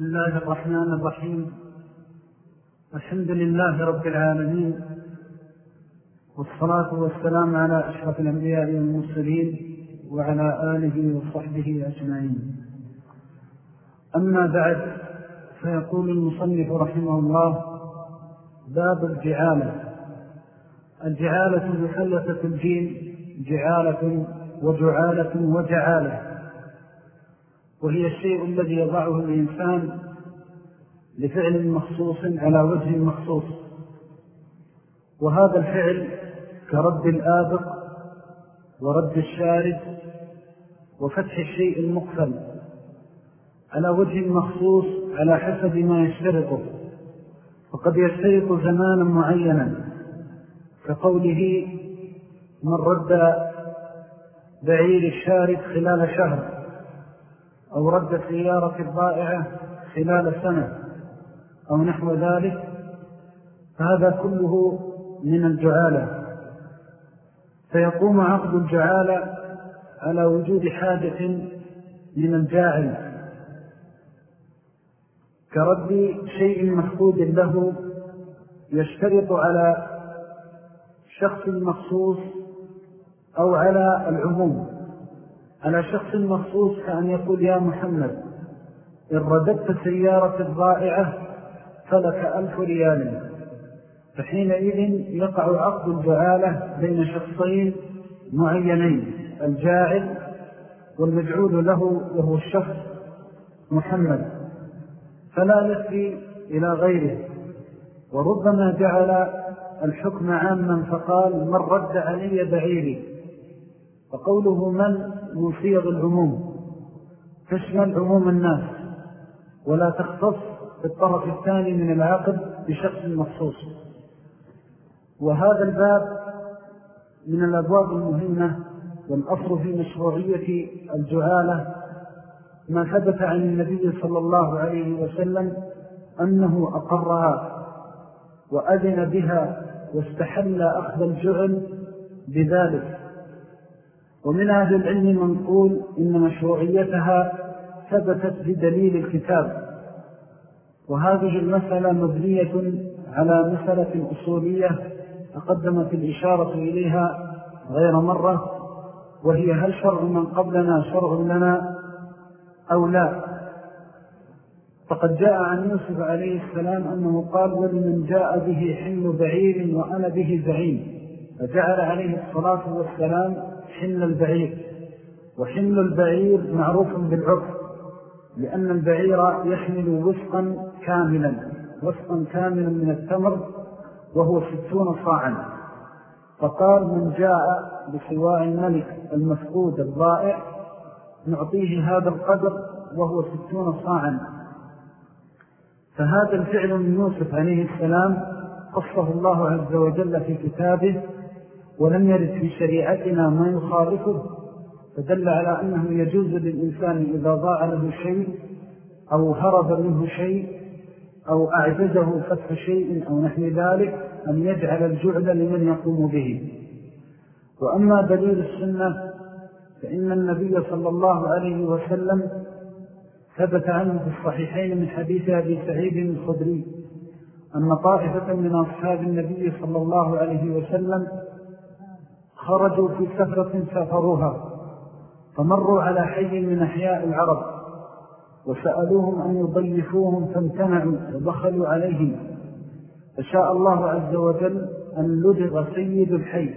بسم الله الرحمن الرحيم. الحمد لله رب العالمين. والصلاة والسلام على أشرف الأنبياء والمرسلين وعلى آله وصحبه أجمعين. أما بعد فيقول المصنف رحمه الله باب الجعالة. الجعالة بحلة الجين جعالة وجعالة وجعالة. وهي الشيء الذي يضعه الإنسان لفعل مخصوص على وجه مخصوص. وهذا الفعل كرد الآبق ورد الشارد وفتح الشيء المقفل على وجه مخصوص على حسب ما يشترطه. وقد يشترط زمانا معينا كقوله من رد بعير الشارد خلال شهر. أو رد سيارة الضائعة خلال سنة أو نحو ذلك فهذا كله من الجعالة. فيقوم عقد الجعالة على وجود حاجة من الجاعل. كرد شيء مفقود له يشترط على شخص مخصوص أو على العموم. على شخص مخصوص كأن يقول يا محمد إن رددت سيارة الضائعة فلك ألف ريال. فحينئذ يقع عقد الجعالة بين شخصين معينين الجاعل والمجعول له وهو الشخص محمد. فلا يسري إلى غيره. وربما جعل الحكم عاما فقال من رد علي بعيري فقوله من من صيغ العموم؟ تشمل عموم الناس ولا تختص بالطرف الثاني من العقد بشخص مخصوص. وهذا الباب من الأبواب المهمة والأصل في مشروعية الجعالة ما ثبت عن النبي صلى الله عليه وسلم أنه أقرها وأذن بها واستحل أخذ الجعل بذلك. ومن أهل العلم من قول إن مشروعيتها ثبتت بدليل الكتاب. وهذه المسألة مبنية على مسألة أصولية تقدمت الإشارة إليها غير مرة وهي هل شرع من قبلنا شرع لنا أو لا؟ فقد جاء عن يوسف عليه السلام أنه قال ولمن جاء به حل بعير وأنا به زعيم فجعل عليه الصلاة والسلام حل البعير. وحل البعير معروف بالعرف لأن البعير يحمل وسقا كاملا وسقا كاملا من التمر وهو ستون صاعا. فقال من جاء بسواء الملك المفقود الضائع نعطيه هذا القدر وهو ستون صاعا. فهذا الفعل من يوسف عليه السلام قصه الله عز وجل في كتابه ولم يرد في شريعتنا ما يخالفه فدل على أنه يجوز للإنسان إذا ضاع له شيء أو هرب منه شيء أو أعجزه فتح شيء أو نحن ذلك أن يجعل الجعل لمن يقوم به. وأما دليل السنة فإن النبي صلى الله عليه وسلم ثبت عنه في الصحيحين من حديث أبي سعيد الخدري أن طائفة من أصحاب النبي صلى الله عليه وسلم خرجوا في سفرة سافروها فمروا على حي من أحياء العرب وسألوهم أن يضيفوهم فامتنعوا ودخلوا عليهم. فشاء الله عز وجل أن لدغ سيد الحي.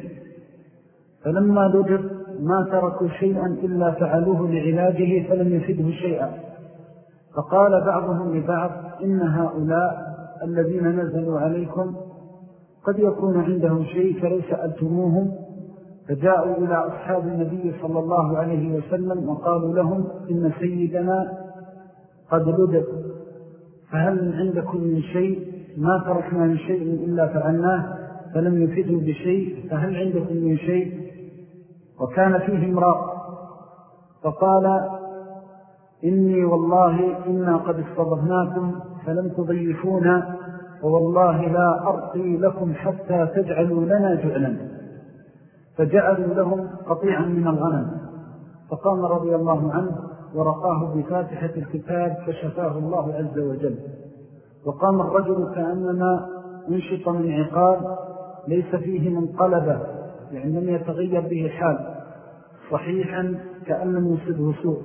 فلما لدغ ما تركوا شيئا إلا فعلوه لعلاجه فلم يفده شيئا. فقال بعضهم لبعض إن هؤلاء الذين نزلوا عليكم قد يكون عندهم شيء فلو سألتموهم فجاءوا إلى أصحاب النبي صلى الله عليه وسلم وقالوا لهم إن سيدنا قد لدق فهل عندكم من شيء؟ ما تركنا من شيء إلا فعلناه فلم يفدوا بشيء فهل عندكم من شيء؟ وكان فيه امرأ فقال إني والله إنا قد استضفناكم فلم تضيفونا ووالله لا أرقي لكم حتى تجعلوا لنا جعلا. فجعلوا لهم قطيعا من الغنم فقام رضي الله عنه ورقاه بفاتحة الكتاب فشفاه الله عز وجل. وقام الرجل كأنما أنشط من عقاب ليس فيه منقلبة يعني لم يتغير به حال صحيحا كأن لم يصبه سوء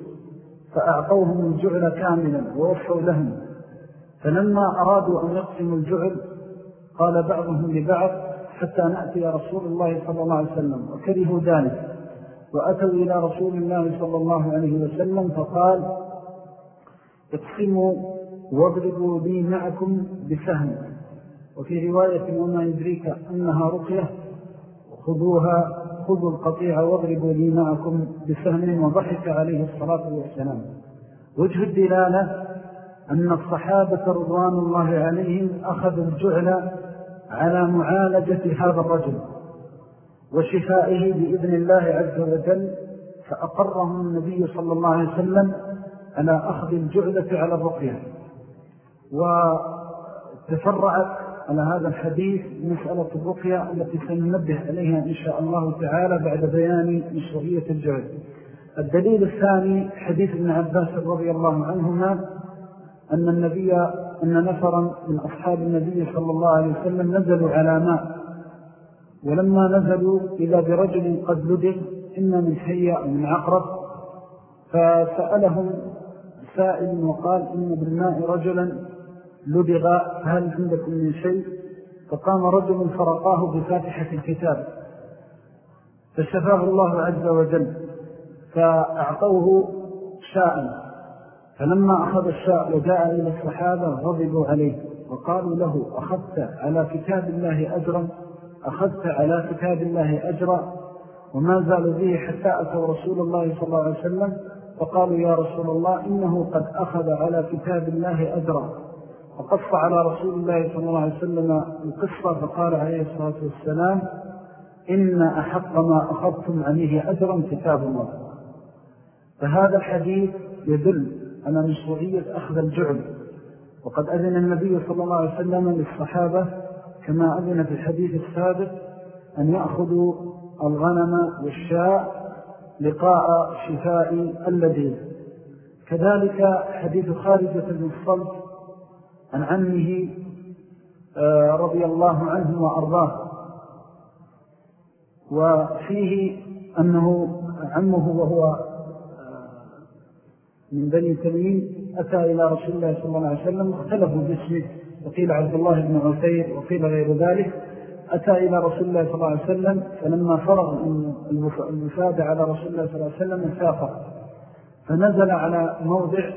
فأعطوهم الجعل كاملا ووفوا لهم. فلما أرادوا أن يقسموا الجعل قال بعضهم لبعض حتى نأتي رسول الله صلى الله عليه وسلم. وكرهوا ذلك. وأتوا إلى رسول الله صلى الله عليه وسلم فقال اقسموا واضربوا لي معكم بسهم وفي رواية وما يدريك أنها رقية خذوها خذوا القطيع واضربوا لي معكم بسهم وضحك عليه الصلاة والسلام. وجه الدلالة أن الصحابة رضوان الله عليهم أخذوا الجعل على معالجة هذا الرجل وشفائه بإذن الله عز وجل فأقرهم النبي صلى الله عليه وسلم على أخذ الجعلة على الرقية. وتفرعت على هذا الحديث مسألة الرقية التي سننبه عليها إن شاء الله تعالى بعد بيان مشروعية الجعل. الدليل الثاني حديث ابن عباس رضي الله عنهما أن النبي أن نفرا من أصحاب النبي صلى الله عليه وسلم نزلوا على ماء. ولما نزلوا إذا برجل قد لدغ إما من حية أو من عقرب. فسألهم سائل وقال إن بالماء رجلا لدغ فهل عندكم من شيء؟ فقام رجل فرقاه بفاتحة الكتاب. فشفاه الله عز وجل فأعطوه شاء. فلما أخذ الشاء وجاء إلى الصحابة غضبوا عليه وقالوا له أخذت على كتاب الله أجرا؟ أخذت على كتاب الله أجرا؟ وما زالوا به حتى أتوا رسول الله صلى الله عليه وسلم فقالوا يا رسول الله إنه قد أخذ على كتاب الله أجرا. فقص على رسول الله صلى الله عليه وسلم القصة فقال عليه الصلاة والسلام إن أحق ما أخذتم عليه أجرا كتاب الله. فهذا الحديث يدل على مشروعية أخذ الجعل وقد أذن النبي صلى الله عليه وسلم للصحابة كما أذن في الحديث السابق أن يأخذوا الغنم والشاء لقاء شفاء اللذيذ. كذلك حديث خارجة بن الصلت عن عمه آه، رضي الله عنه وأرضاه. وفيه أنه عمه وهو من بني تميم أتى إلى رسول الله صلى الله عليه وسلم اختلفوا باسمه وقيل عبد الله بن عثير وقيل غير ذلك. أتى إلى رسول الله صلى الله عليه وسلم فلما فرغ المفادة على رسول الله صلى الله عليه وسلم سافر فنزل على موضع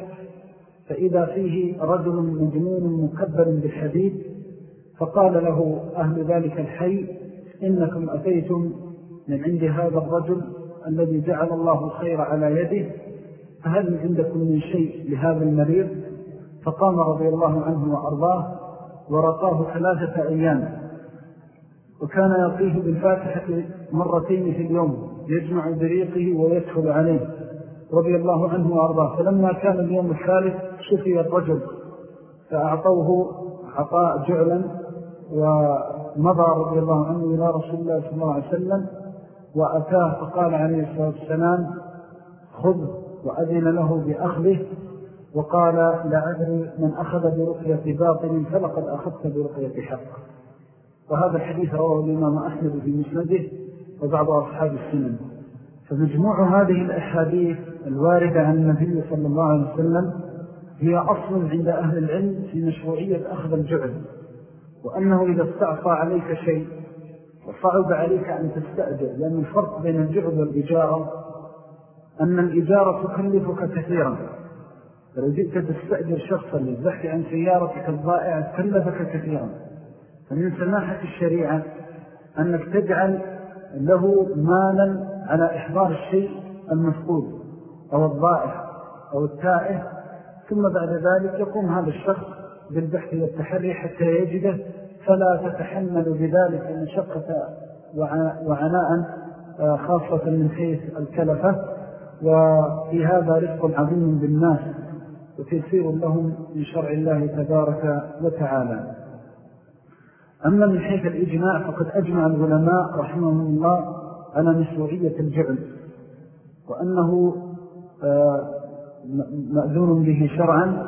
فإذا فيه رجل مجنون مكبر بالحديد فقال له أهل ذلك الحي إنكم أتيتم من عند هذا الرجل الذي جعل الله الخير على يده فهل عندكم من شيء لهذا المريض؟ فقام رضي الله عنه وأرضاه ورقاه ثلاثة أيام وكان يطيه بالفاتحة مرتين في اليوم يجمع بريقه ويدخل عليه رضي الله عنه وأرضاه. فلما كان اليوم الثالث شفي الرجل فأعطوه عطاء جعلا ومضى رضي الله عنه إلى رسول الله صلى الله عليه وسلم وأتاه فقال عليه الصلاة والسلام خذ وأذن له بأخذه وقال لا أدري من أخذ برقية باطل فلقد أخذت برقية حق. وهذا الحديث رواه الإمام أحمد في مسنده وبعض أصحاب السنن. فمجموع هذه الأحاديث الواردة عن النبي صلى الله عليه وسلم هي أصل عند أهل العلم في مشروعية أخذ الجعل. وأنه إذا استعصى عليك شيء وصعب عليك أن تستأجر لأن الفرق بين الجعل والإجارة أن الإجارة تكلفك كثيرا. فلو جئت تستأجر شخصا للبحث عن سيارتك الضائعة تكلفك كثيرا. فمن سماحة الشريعة أنك تجعل له مالا على إحضار الشيء المفقود أو الضائع أو التائه. ثم بعد ذلك يقوم هذا الشخص بالبحث والتحري حتى يجده. فلا تتحمل بذلك مشقة وعناء آه، خاصة من حيث الكلفة. وفي هذا رفق عظيم بالناس وتيسير لهم من شرع الله تبارك وتعالى. أما من حيث الإجماع فقد أجمع العلماء رحمهم الله على مشروعية الجعل وأنه آه، مأذون به شرعا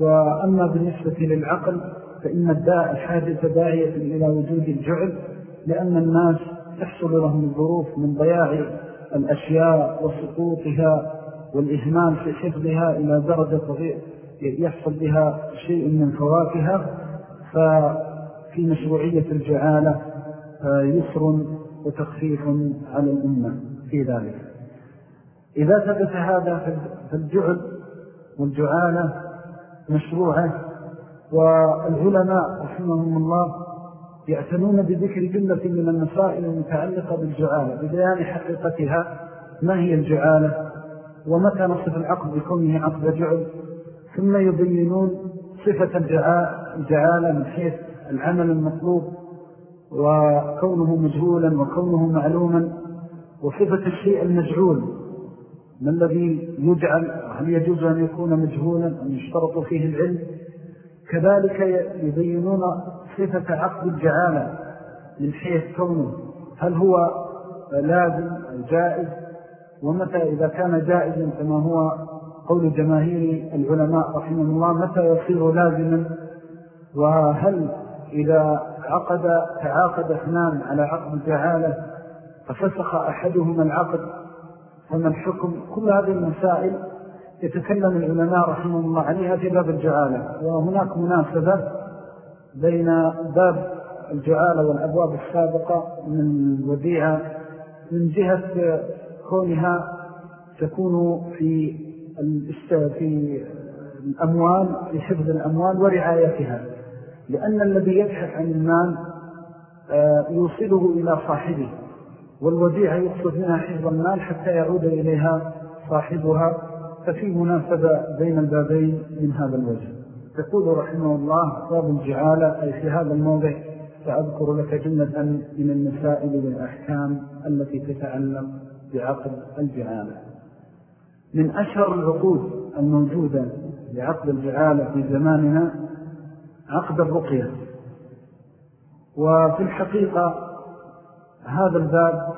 وأما بالنسبة للعقل فإن الداء الحادث داعية إلى وجود الجعل لأن الناس تحصل لهم الظروف من ضياع الأشياء وسقوطها والإهمال في حفظها إلى درجة يحصل بها شيء من فواكها ففي مشروعية الجعالة آه، يسر وتخفيف على الأمة في ذلك. إذا ثبت هذا فالجعل والجعالة مشروعة والعلماء رحمهم الله يعتنون بذكر جملة من المسائل المتعلقة بالجعالة ببيان حقيقتها ما هي الجعالة ومتى نصف العقد بكونه عقد جعل ثم يبينون صفة الجعالة من حيث العمل المطلوب وكونه مجهولا وكونه معلوما وصفة الشيء المجعول. ما الذي يجعل؟ هل يجوز أن يكون مجهولا أن يشترط فيه العلم؟ كذلك يبينون صفة عقد الجعالة من حيث كونه. هل هو لازم جائز؟ ومتى إذا كان جائزا كما هو قول جماهير العلماء رحمه الله متى يصير لازما؟ وهل إذا عقد تعاقد اثنان على عقد الجعالة ففسخ أحدهما العقد فما الحكم؟ كل هذه المسائل يتكلم العلماء رحمه الله عليها في باب الجعالة وهناك مناسبة بين باب الجعالة والأبواب السابقة من الوديعة من جهة كونها تكون في في الأموال في حفظ الأموال ورعايتها لأن الذي يبحث عن المال آه، يوصله إلى صاحبه والوديعة يقصد منها حفظ المال حتى يعود إليها صاحبها. ففي مناسبة بين البابين من هذا الوجه. تقول رحمه الله باب الجعالة أي في هذا الموضع سأذكر لك جملة من المسائل والأحكام التي تتعلق بعقد الجعالة. من أشهر العقود الموجودة لعقد الجعالة في زماننا عقد الرقية. وفي الحقيقة هذا الباب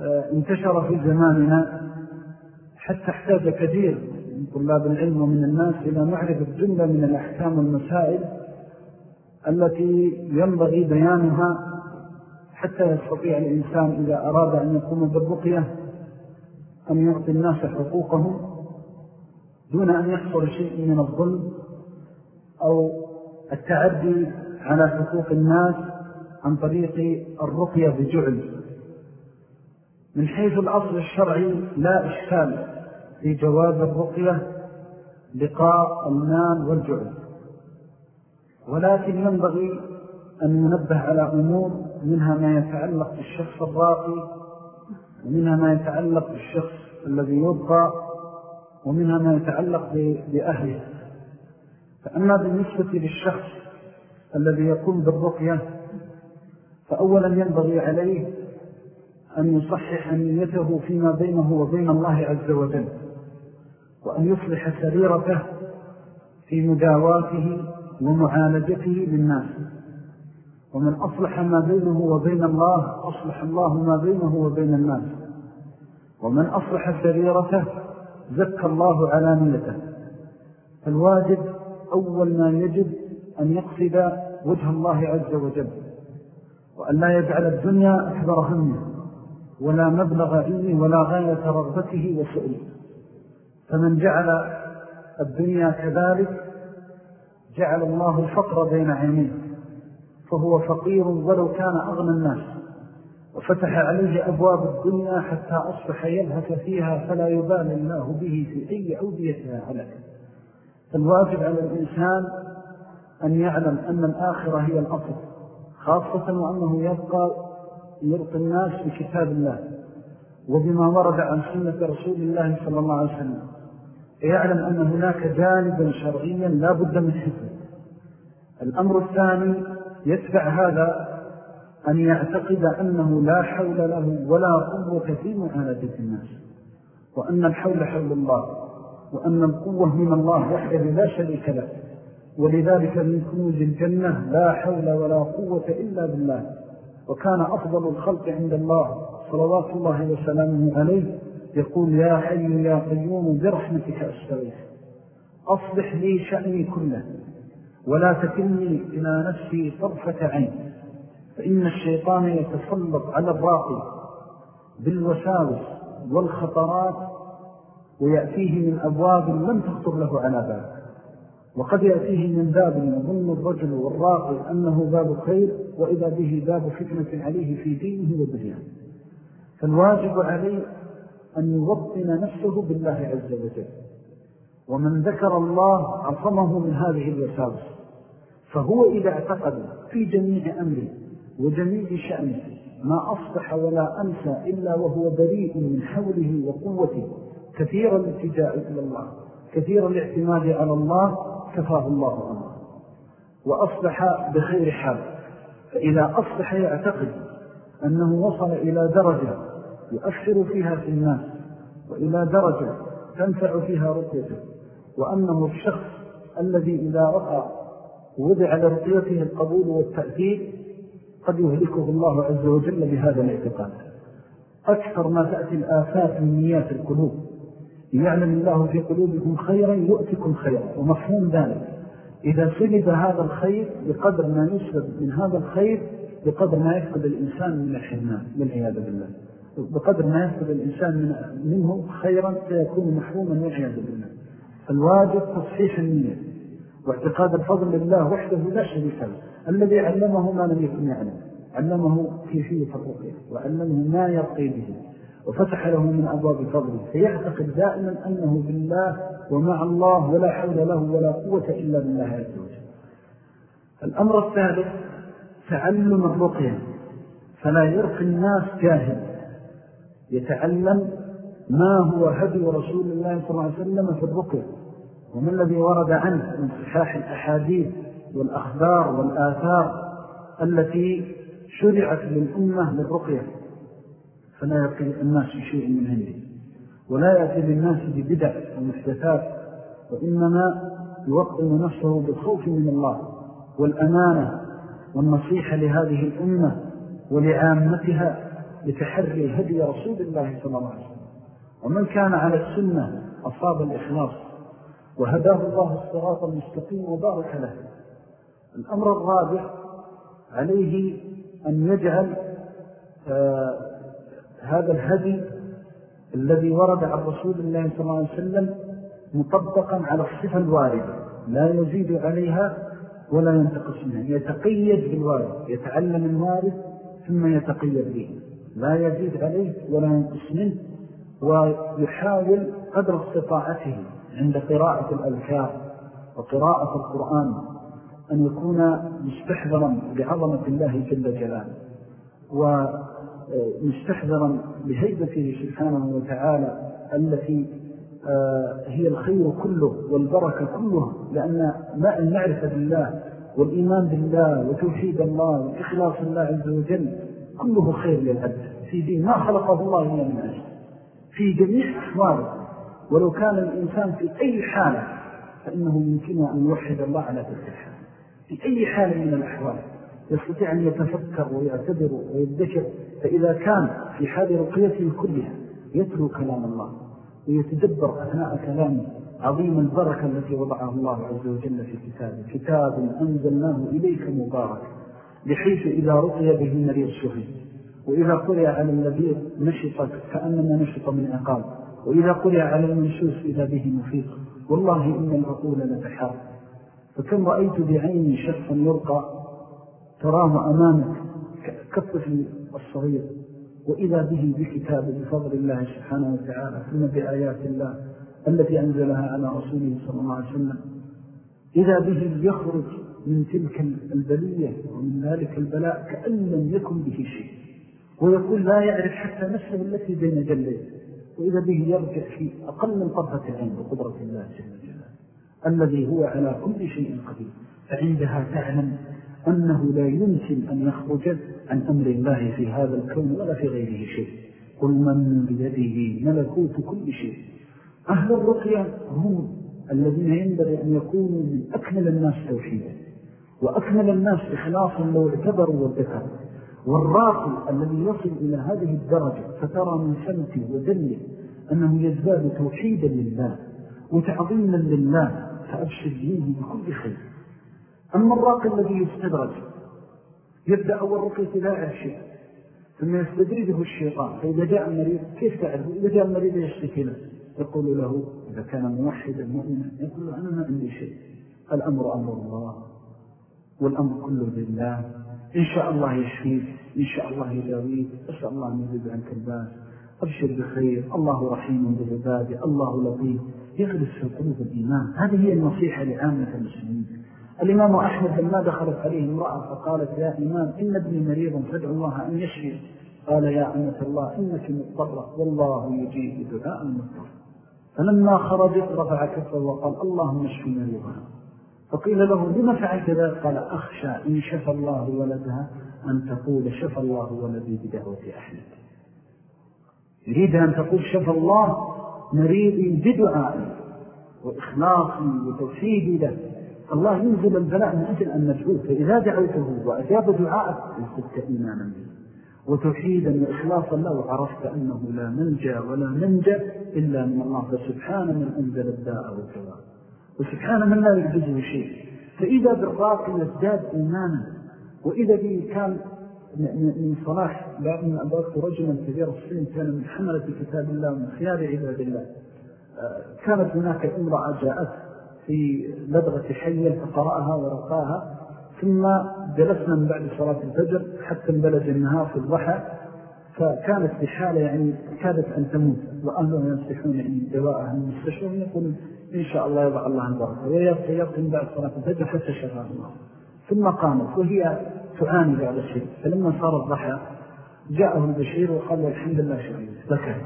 آه، انتشر في زماننا حتى احتاج كثير من طلاب العلم ومن الناس إلى معرفة جملة من الأحكام والمسائل التي ينبغي بيانها حتى يستطيع الإنسان إذا أراد أن يقوم بالرقية أن يعطي الناس حقوقهم دون أن يحصل شيء من الظلم أو التعدي على حقوق الناس عن طريق الرقية بجعل. من حيث الأصل الشرعي لا إشكال. في جواز الرقية لقاء المال والجعل. ولكن ينبغي أن ننبه على أمور منها ما يتعلق بالشخص الراقي ومنها ما يتعلق بالشخص الذي يبقى ومنها ما يتعلق بأهله. فأما بالنسبة للشخص الذي يقوم بالرقية فأولا ينبغي عليه أن يصحح نيته فيما بينه وبين الله عز وجل. وأن يصلح سريرته في مداواته ومعالجته للناس ومن أصلح ما بينه وبين الله أصلح الله ما بينه وبين الناس. ومن أصلح سريرته زكى الله على نيته فالواجب أول ما يجب أن يقصد وجه الله عز وجل. وأن لا يجعل الدنيا أكبر همه ولا مبلغ علمه ولا غاية رغبته وسؤله. فمن جعل الدنيا كذلك جعل الله الفقر بين عينيه فهو فقير ولو كان أغنى الناس وفتح عليه أبواب الدنيا حتى أصبح يلهث فيها فلا يبال الله به في أي أوديتها عليك فالواجب على الإنسان أن يعلم أن الآخرة هي الأصل خاصة وأنه يبقى يرقي الناس بكتاب الله وبما ورد عن سنة رسول الله صلى الله عليه وسلم. يعلم أن هناك جانبا شرعيا لا بد من حفظه. الأمر الثاني يتبع هذا أن يعتقد أنه لا حول له ولا قوة في معالجة الناس وأن الحول حول الله وأن القوة من الله وحده لا شريك له. ولذلك من كنوز الجنة لا حول ولا قوة إلا بالله. وكان أفضل الخلق عند الله صلوات الله وسلامه عليه يقول يا حي يا قيوم برحمتك أستغيث. أصلح لي شأني كله ولا تكلني إلى نفسي طرفة عين. فإن الشيطان يتسلط على الراقي بالوساوس والخطرات ويأتيه من أبواب لم تخطر له على باب. وقد يأتيه من باب يظن الرجل والراقي أنه باب خير وإذا به باب فتنة عليه في دينه ودنياه. فالواجب عليه أن يوطن نفسه بالله عز وجل. ومن ذكر الله عصمه من هذه الوساوس فهو إذا اعتقد في جميع أمره وجميع شأنه ما أصبح ولا أنسى إلا وهو بريء من حوله وقوته كثير الاتجاء إلى الله كثير الاعتماد على الله كفاه الله عنه. وأصبح بخير حال فإذا أصبح يعتقد أنه وصل إلى درجة يؤثر فيها في الناس وإلى درجة تنفع فيها رقيته. وأنه الشخص الذي إذا رقى وضع لرقيته القبول والتأثير قد يهلكه الله عز وجل بهذا الاعتقاد. أكثر ما تأتي الآفات من نيات القلوب. يعلم الله في قلوبكم خيرا يؤتكم خيرا. ومفهوم ذلك. إذا سلب هذا الخير بقدر ما يسلب من هذا الخير بقدر ما يفقد الإنسان من الحرمان والعياذ بالله. بقدر ما يفقد الإنسان منه خيرا سيكون محروما والعياذ بالله. الواجب تصحيح النية واعتقاد الفضل لله وحده لا شريك له. الذي علمه ما لم يكن يعلم. علمه كيفية الرقية وعلمه ما يرقي به وفتح له من أبواب فضله. فيعتقد دائما أنه بالله ومع الله ولا حول له ولا قوة إلا بالله عز وجل. الأمر الثالث تعلم الرقية فلا يرقي الناس جاهل. يتعلم ما هو هدي رسول الله صلى الله عليه وسلم في الرقية وما الذي ورد عنه من صحاح الأحاديث والأخبار والآثار التي شرعت للأمة للرقية؟ فلا يقي الناس بشيء من عنده ولا يأتي للناس ببدع ومحدثات وإنما يوطن نفسه بالخوف من الله والأمانة والنصيحة لهذه الأمة ولعامتها لتحري هدي رسول الله صلى الله عليه وسلم. ومن كان على السنة أصاب الإخلاص وهداه الله الصراط المستقيم وبارك له. الأمر الرابع عليه أن يجعل آه، هذا الهدي الذي ورد عن رسول الله صلى الله عليه وسلم مطبقا على الصفة الواردة. لا يزيد عليها ولا ينتقص منها. يتقيد بالوارد يتعلم الوارد ثم يتقيد به. لا يزيد عليه ولا ينقص منه ويحاول قدر استطاعته عند قراءة الأذكار وقراءة القرآن أن يكون مستحضرا بعظمة الله جل جلاله ومستحضرا بهيبته سبحانه وتعالى التي آه، هي الخير كله والبركة كله لأن ما المعرفة بالله والإيمان بالله وتوحيد الله وإخلاص الله عز وجل كله خير للعبد في دين ما خلقه الله إلا من أجل. في جميع أحواله. ولو كان الإنسان في أي حالة فإنه يمكن أن يوحد الله على تلك الحالة. في أي حال من الأحوال. يستطيع أن يتفكر ويعتبر ويدكر. فإذا كان في حال رقيته كلها يتلو كلام الله ويتدبر أثناء كلامه عظيم البركة التي وضعها الله عز وجل في كتابه. كتاب أنزلناه إليك مبارك. بحيث إذا رقي به مريض شهد. وإذا قرأ على الذي نشط كأنما نشط من عقاب. وإذا قرأ على المنشوس إذا به مفيق والله إن العقول لتحار فكم رأيت بعيني شخصا يرقى تراه أمامك كالطفل الصغير. وإذا به بكتاب بفضل الله سبحانه وتعالى ثم بآيات الله التي أنزلها على رسوله صلى الله عليه وسلم. إذا به يخرج من تلك البلية ومن ذلك البلاء كأن لم يكن به شيء. ويقول لا يعرف حتى نفسه التي بين جليه وإذا به يرجع في أقل من طرفة العين بقدرة الله جل جلاله. الذي هو على كل شيء قدير. فعندها تعلم أنه لا يمكن أن يخرج عن أمر الله في هذا الكون ولا في غيره شيء. قل من بيده ملكوت كل شيء. أهل الرقية هم الذين ينبغي أن يكونوا من أكمل الناس توحيدا. وأكمل الناس إخلاصا لو اعتبروا والذكروا والراقي الذي يصل إلى هذه الدرجة فترى من سمته ودنه أنه يزداد توحيدا لله وتعظيما لله فأبشر منه بكل خير. أما الراقي الذي يستدرج يبدأ أول رقية لا يعرف شيء ثم يستدرجه الشيطان فإذا جاء المريض كيف تعرف؟ إذا جاء المريض يشتكي له يقول له إذا كان موحدا مؤمنا يقول له أنا ما عندي شيء الأمر أمر الله. والأمر كله لله. إن شاء الله يشفيك إن شاء الله يداويك أسأل الله أن يزيد عنك الباس. أبشر بخير. الله رحيم بالعباد الله لطيف. يغرس في قلوب الإيمان. هذه هي النصيحة لعامة المسلمين. الإمام أحمد لما دخلت عليه امرأة فقالت يا إمام إن ابني مريض فادعو الله أن يشفي قال يا أمة الله إنك مضطرة. والله يجيب دعاء المضطر فلما خرجت رفع كفه وقال اللهم اشفي مريضها فقيل له لما فعلت ذلك؟ قال أخشى إن شفى الله ولدها أن تقول شفى الله ولدي بدعوة أحمد. يريد أن تقول شفى الله مريضي بدعائي وإخلاصي وتوحيدي له. الله ينزل البلاء من أجل أن ندعوه فإذا دعوته وأجاب دعاءك يصدك إيمانا به وتوحيدا وإخلاصا له. وعرفت أنه لا منجى ولا منجى إلا من الله. فسبحان من أنزل الداء والدواء. وسبحان من لا يعجزه شيء. فإذا بالراقي يزداد إيمانا وإذا به كان من صلاح من أبوات رجلا كبير السن كان من حملة كتاب الله ومن خيار عباد الله. آه، كانت هناك امرأة جاءت في لدغة حية فقرأها ورقاها ثم جلسنا من بعد صلاة الفجر حتى انبلج النهار في الضحى فكانت بحالة يعني كادت أن تموت وأهلهم ينصحون يعني دواءها المستشفى ويقول إن شاء الله يضع الله البركة ويبقى من بعد صلاة الفجر حتى شفاها الله. ثم قامت وهي تعاني بعد الشيء. فلما صار الضحى جاءه البشير وقال الحمد لله شعيد بكى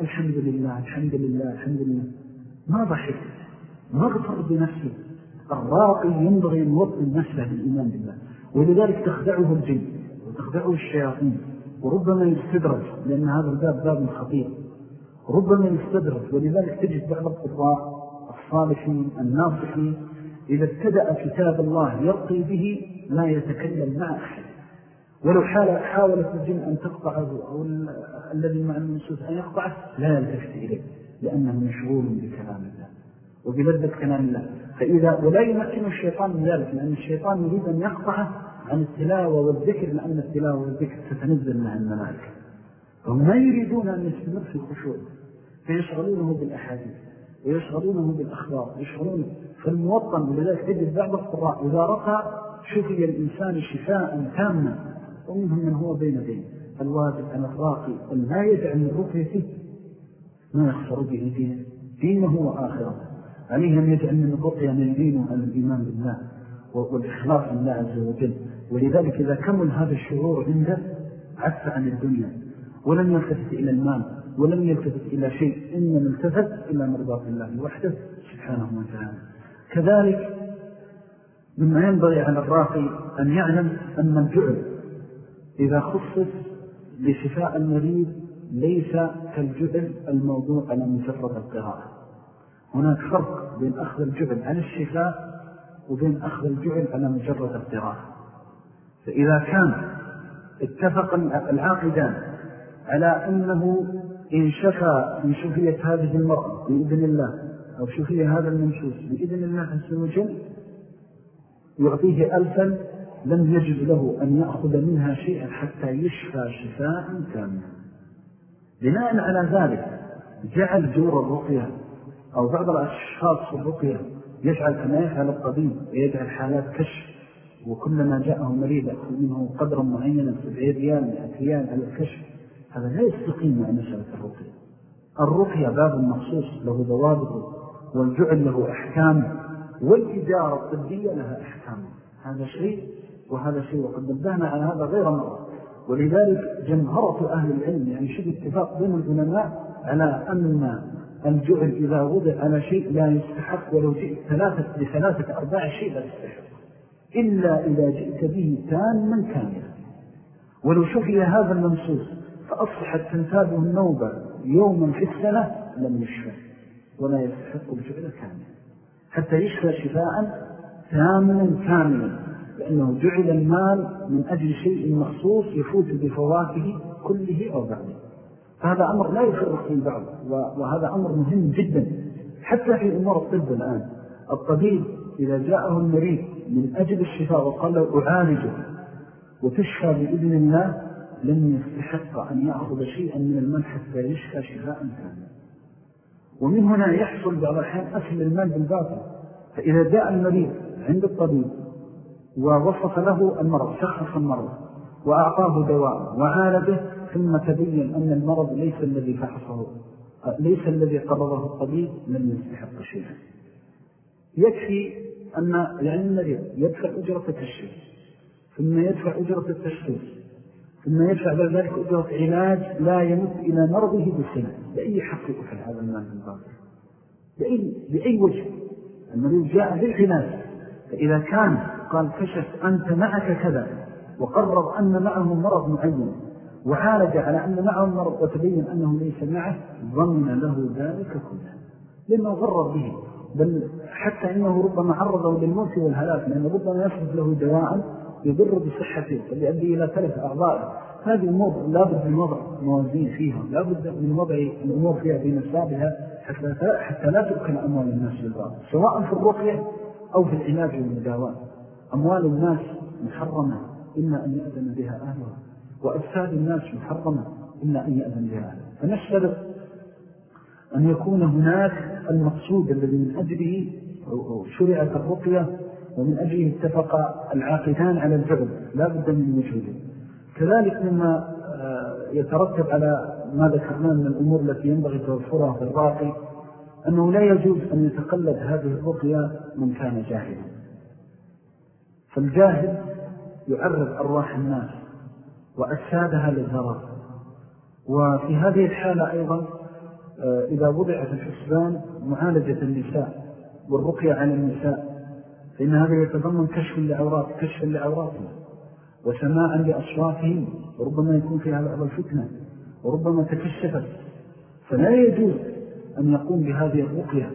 الحمد لله الحمد لله الحمد لله. ما ضحك ما غفر بنفسه الراقي ينبغي أن يوطن نفسه بالإيمان بالله. ولذلك تخدعه الجن وتخدعه الشياطين. وربما يستدرج لأن هذا الباب باب خطير. ربما يستدرج ولذلك تجد بعض القضاء الصالحين الناصحين إذا ابتدأ كتاب الله يرقي به لا يتكلم مع أحد. ولو حاولت الجن أن تقطعه أو الذي مع المنسوس أن يقطعه لا يلتفت إليه لأنه مشغول بكلام الله وبلذة كلام الله. فإذا ولا يمكن الشيطان من ذلك لأن الشيطان يريد أن يقطعه عن التلاوة والذكر لأن التلاوة والذكر ستنزل مع الملائكة. فهم ما يريدون أن يستمر في الخشوع فيشغلونه بالأحاديث. ويشغلونه بالأخبار ويشغلونه فالموطن ولذلك تجد بعض القراء إذا رقى شفي الإنسان شفاء تاما ومنهم من هو بين بين الواجب أن الراقي أن لا يدع من رقيته ما يخسر به دينه. دينه وآخرته. عليه أن يجعل من الرقية من دينه عن الإيمان بالله والإخلاص لله عز وجل. ولذلك إذا كمل هذا الشعور عنده عف عن الدنيا ولم يلتفت إلى المال. ولم يلتفت إلى شيء إنما التفت إلى مرضات الله وحده سبحانه وتعالى. كذلك مما ينبغي على الراقي أن يعلم أن الجعل إذا خصص لشفاء المريض ليس كالجعل الموضوع على مجرد القراءة. هناك فرق بين أخذ الجعل على الشفاء وبين أخذ الجعل على مجرد القراءة. فإذا كان اتفق العاقدان على أنه إن شفى إن شفيت هذه المرأة بإذن الله أو شفي هذا المنشوس بإذن الله عز وجل يعطيه ألفا لم يجد له أن يأخذ منها شيئا حتى يشفى شفاء كاملا. بناء على ذلك جعل جور الرقية أو بعض الأشخاص في الرقية يجعل كما يفعل الطبيب ويجعل حالات كشف وكلما جاءه مريض أخذ منه قدرا معينا سبعين ريال مئة ريال على الكشف هذا لا يستقيم مع مسألة الرقية. الرقية باب مخصوص له ضوابطه والجعل له أحكام والإدارة الطبية لها أحكام. هذا شيء وهذا شيء وقد نبهنا على هذا غير مرة. ولذلك جمهرة أهل العلم يعني شد اتفاق بين العلماء على أن الجعل إذا وضع على شيء لا يستحق ولو جئت ثلاثة بثلاثة أرباع شيء لا يستحق. إلا إذا جئت به تاما كاملا. ولو شفي هذا المنصوص فأصبحت تنتابه النوبة يوما في السنة لم يشفى ولا يستحق الجعل كاملا حتى يشفى شفاء تاما كاملا لأنه جعل المال من أجل شيء مخصوص يفوت بفواته كله أو بعده. فهذا أمر لا يفرق في بعض وهذا أمر مهم جدا حتى في أمور الطب الآن. الطبيب إذا جاءه المريض من أجل الشفاء وقال له أعالجه وتشفى بإذن الله لن يستحق أن يأخذ شيئا من المال حتى يشفى شفاء كاملا. ومن هنا يحصل بعض الحين أكل المال بالباطل. فإذا جاء المريض عند الطبيب ووصف له المرض شخص المرض وأعطاه دواء وعالجه ثم تبين أن المرض ليس الذي فحصه ليس الذي قرره الطبيب لم يستحق شيئا. يكفي أن يعني المريض يدفع أجرة التشخيص ثم يدفع أجرة التشخيص ثم يدفع بعد ذلك أجرة علاج لا يمت إلى مرضه بالسنة. بأي حق يؤخذ هذا المال بالباطل بأي, بأي وجه؟ المريض جاء بالعلاج فإذا كان قال كشف أنت معك كذا وقرر أن معه مرض معين وعالج على أن معه مرض وتبين أنه ليس معه ضمن له ذلك كله. لما غرر به. بل حتى إنه ربما عرضه للموت والهلاك لأنه ربما يصرف له دواء يضر بصحته قد يؤدي إلى تلف أعضائه. هذه أمور لابد من وضع موازين فيها. لابد من وضع الأمور فيها في نصابها حتى, حتى لا تؤكل أموال الناس بالباطل سواء في الرقية أو في العلاج والمداواة. أموال الناس محرمة إلا أن يأذن بها أهلها. وأجساد الناس محرمة إلا أن يأذن بها أهلها. فنشترط أن يكون هناك المقصود الذي من أجله شرعت الرقية ومن أجله اتفق العاقدان على الجعل لا بد من وجوده. كذلك مما آه، يترتب على ما ذكرناه من الأمور التي ينبغي توفرها في الراقي أنه لا يجوز أن يتقلد هذه الرقية من كان جاهلا. فالجاهل يعرض أرواح الناس وأجسادها للضرر وفي هذه الحالة أيضا آه، إذا وضعت الحسبان معالجة النساء والرقية على النساء فإن هذا يتضمن كشف لعورات كشف لعوراتهم وسماعا لأصواتهم وربما يكون فيها بعض الفتنة وربما تكشفت. فلا يجوز أن يقوم بهذه الرقية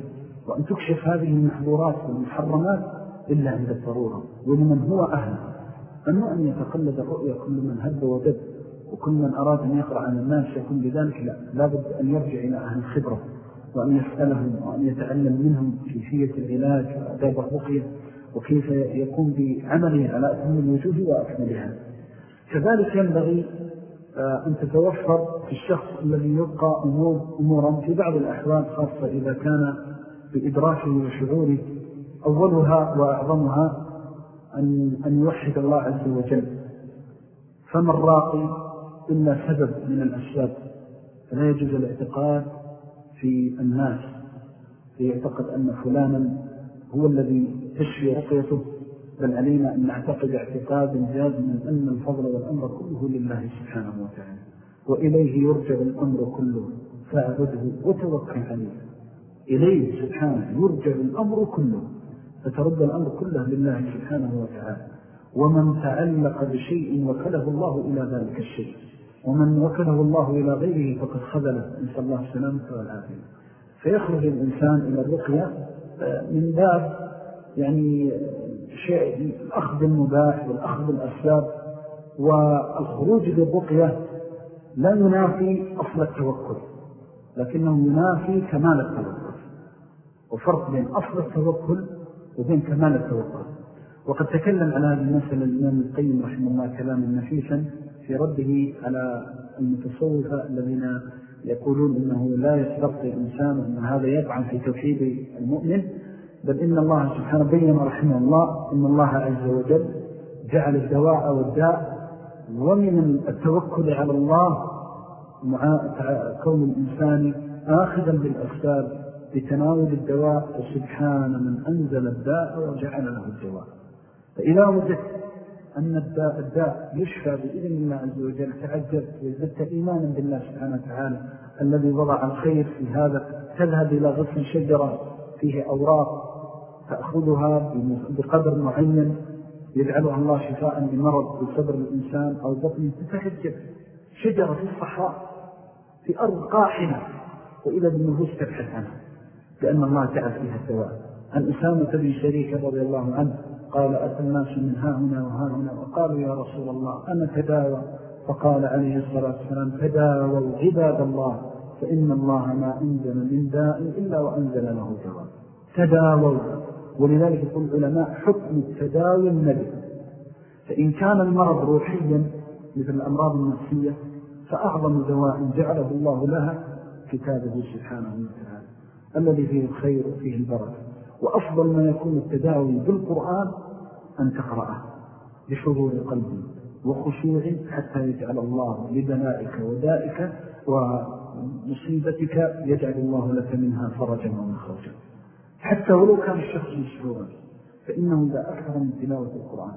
وأن تكشف هذه المحظورات والمحرمات إلا عند الضرورة ولمن هو أهل. أما أن يتقلد الرؤية كل من هد ودد وكل من أراد أن يقرأ عن الناس يكون بذلك لا. لابد أن يرجع إلى أهل الخبرة وأن يسألهم وأن يتعلم منهم كيفية العلاج وأداب الرقية. وكيف يقوم بعمله على أكمل الوجوه وأكملها. كذلك ينبغي آه، أن تتوفر في الشخص الذي يبقى أمور أمورا في بعض الأحوال خاصة إذا كان بإدراكه وشعوره. أولها وأعظمها أن, أن يوحد الله عز وجل. فما الراقي إلا سبب من الأسباب. فلا يجوز الاعتقاد في الناس فيعتقد أن فلانا هو الذي تشفي رقيته. بل علينا أن نعتقد اعتقادا جازما أن الفضل والأمر كله لله سبحانه وتعالى وإليه يرجع الأمر كله. فاعبده وتوكل عليه. إليه سبحانه يرجع الأمر كله. فترد الأمر كله لله سبحانه وتعالى. ومن تعلق بشيء وكله الله إلى ذلك الشيء. ومن وكله الله إلى غيره فقد خذله. نسأل الله السلامة والعافية. فيخرج الإنسان إلى الرقية آه، من باب يعني شيء الأخذ المباح والأخذ الأسباب والخروج بالرقية لا ينافي أصل التوكل لكنه ينافي كمال التوكل. وفرق بين أصل التوكل وبين كمال التوكل. وقد تكلم على هذه المسألة الإمام القيم رحمه الله كلاما نفيسا في رده على المتصوفة الذين يقولون إنه لا يسترق الإنسان أن هذا يطعن في توحيد المؤمن. بل إن الله سبحانه بين رحمه الله إن الله عز وجل جعل الدواء والداء ومن التوكل على الله مع كون الإنسان آخذا بالأسباب بتناول الدواء فسبحان من أنزل الداء وجعل له الدواء. فإذا وجدت أن الداء, الداء يشفى بإذن الله عز وجل تعجبت وزدت إيمانا بالله سبحانه وتعالى الذي وضع الخير في هذا تذهب إلى غصن شجرة فيه أوراق تأخذها بقدر معين يجعلها الله شفاء لمرض بصدر الإنسان أو بطنه تتحجب شجرة في الصحراء في أرض قاحنة وإذا بالنفوس تبحث عنها لأن الله جعل فيها الدواء. عن أسامة بن شريك رضي الله عنه قال أتى الناس من ها هنا وها هنا وقالوا يا رسول الله أنا تداوى. فقال عليه الصلاة والسلام تداووا عباد الله فإن الله ما أنزل من داء إلا وأنزل له دواء تداووا. ولذلك يقول العلماء حكم التداوي النبي فإن كان المرض روحيا مثل الأمراض النفسية فأعظم دواء جعله الله لها كتابه سبحانه وتعالى. الذي فيه الخير وفيه البركة. وأفضل ما يكون التداوي بالقرآن أن تقرأه بحضور قلبي وخشوع حتى يجعل الله لبنائك ودائك ومصيبتك يجعل الله لك منها فرجا ومخرجا. حتى ولو كان الشخص مسرورا فإنه إذا أكثر من تلاوة القرآن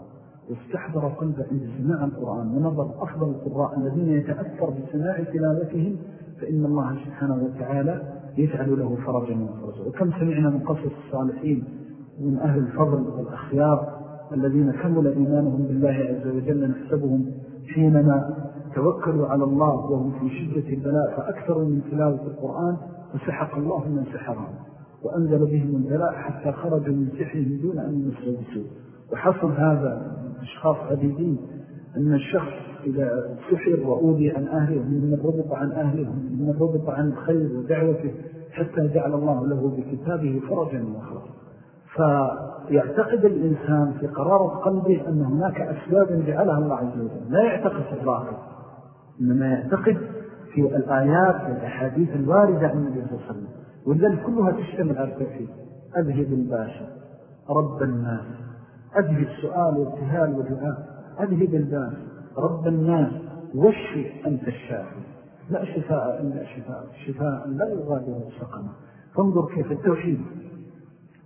واستحضر قلبه عند سماع القرآن ونظر أفضل القراء الذين يتأثر بسماع تلاوتهم فإن الله سبحانه وتعالى يجعل له فرجا وفرجا وكم سمعنا من قصص الصالحين من أهل الفضل والأخيار الذين كمل إيمانهم بالله عز وجل نحسبهم حينما توكلوا على الله وهم في شدة البلاء فأكثروا من تلاوة القرآن فسحق الله من سحرهم. وأنزل بهم البلاء حتى خرجوا من سحرهم دون أن يمسوا وحصل هذا أشخاص عديدين أن الشخص إذا سحر وأوذي عن أهله من الربط عن أهله من الربط عن الخير ودعوته حتى جعل الله له بكتابه فرجا وخرجا فيعتقد الإنسان في قرار قلبه أن هناك أسباب جعلها الله عز وجل. لا يعتقد في الظاهر إنما يعتقد في الآيات والأحاديث الواردة عن النبي صلى الله عليه وسلم. ولذلك كلها تشتمل على التوحيد. أذهب الباشا رب الناس. أذهب السؤال والتهال ودعاء أذهب الباس رب الناس. وشي أنت الشافي لا شفاء إلا شفاء. شفاء لا يغادر السقم فانظر كيف التوحيد.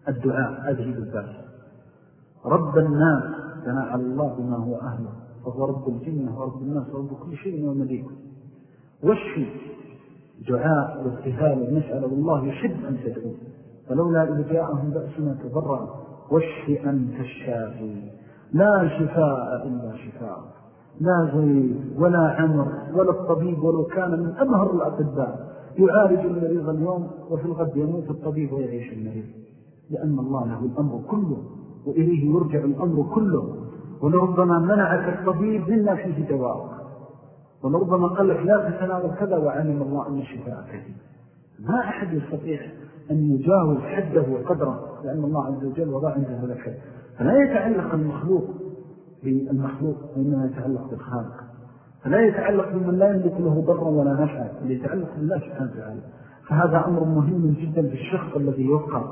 الدعاء أذهب الباس. رب الناس. ثناء الله بما هو أهله. فهو رب الجنة ورب الناس ورب كل شيء ومليك. وشي دعاء وابتهال ونسأل الله يحب أن تدعو. فلولا إذا جاءهم بأسنا تضرع واشف أنت الشافي؟ لا شفاء إلا شفاء. لا زيد ولا عمر ولا الطبيب ولو كان من أمهر الأطباء. يعالج المريض اليوم وفي الغد يموت الطبيب ويعيش المريض. لأن الله له الأمر كله وإليه يرجع الأمر كله. ولربما منعك الطبيب مما فيه دواء. ولربما قال لك لا تتناول كذا وعلم الله أن الشفاء كثير ما أحد يستطيع أن يجاوز حده وقدره لأن الله عز وجل وضع عنده لك. فلا يتعلق المخلوق بالمخلوق وإنما يتعلق بالخالق. فلا يتعلق بمن لا يملك له ضرا ولا اللي يتعلق بالله سبحانه وتعالى. فهذا أمر مهم جدا بالشخص الذي يوقع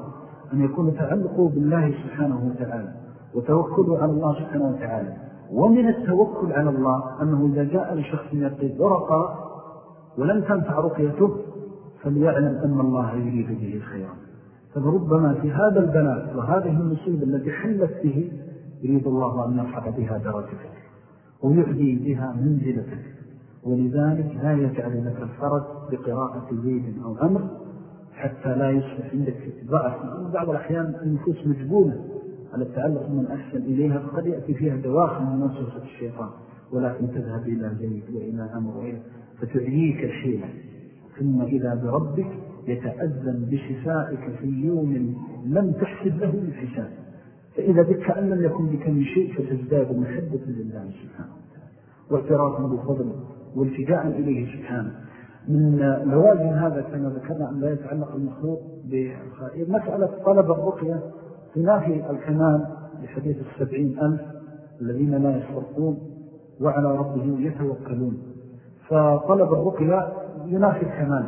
أن يكون تعلقه بالله سبحانه وتعالى وتوكله على الله سبحانه وتعالى. ومن التوكل على الله أنه إذا جاء لشخص يقضي ورقة ولم تنفع رقيته فليعلم أن الله يريد به خيرا فلربما في هذا البلاء وهذه المصيبة التي حلت به يريد الله أن يرفع بها درجتك ويؤدي بها منزلتك. ولذلك لا يجعل لك الفرج بقراءة زيد أو عمر حتى لا يصبح عندك ضعف. بعض الأحيان النفوس مجبولة على التعلق من أحسن إليها فقد يأتي فيها دواخل من نصوصة الشيطان ولكن تذهب إلى زيد وإلى عمر وإلى فتعييك الحيلة. ثم إذا بربك يتأذن بشفائك في يوم لم تحسب له من حساب فإذا بك أن لم يكن بك من شيء فتزداد محبة لله سبحانه واعترافا بفضله والتجاء إليه سبحانه. من لوازم هذا كما ذكرنا أن لا يتعلق المخلوق بمسألة طلب الرقية تنافي الكمال لحديث السبعين ألف الذين لا يصرفون وعلى ربهم يتوكلون. فطلب الرقية ينافي الكمال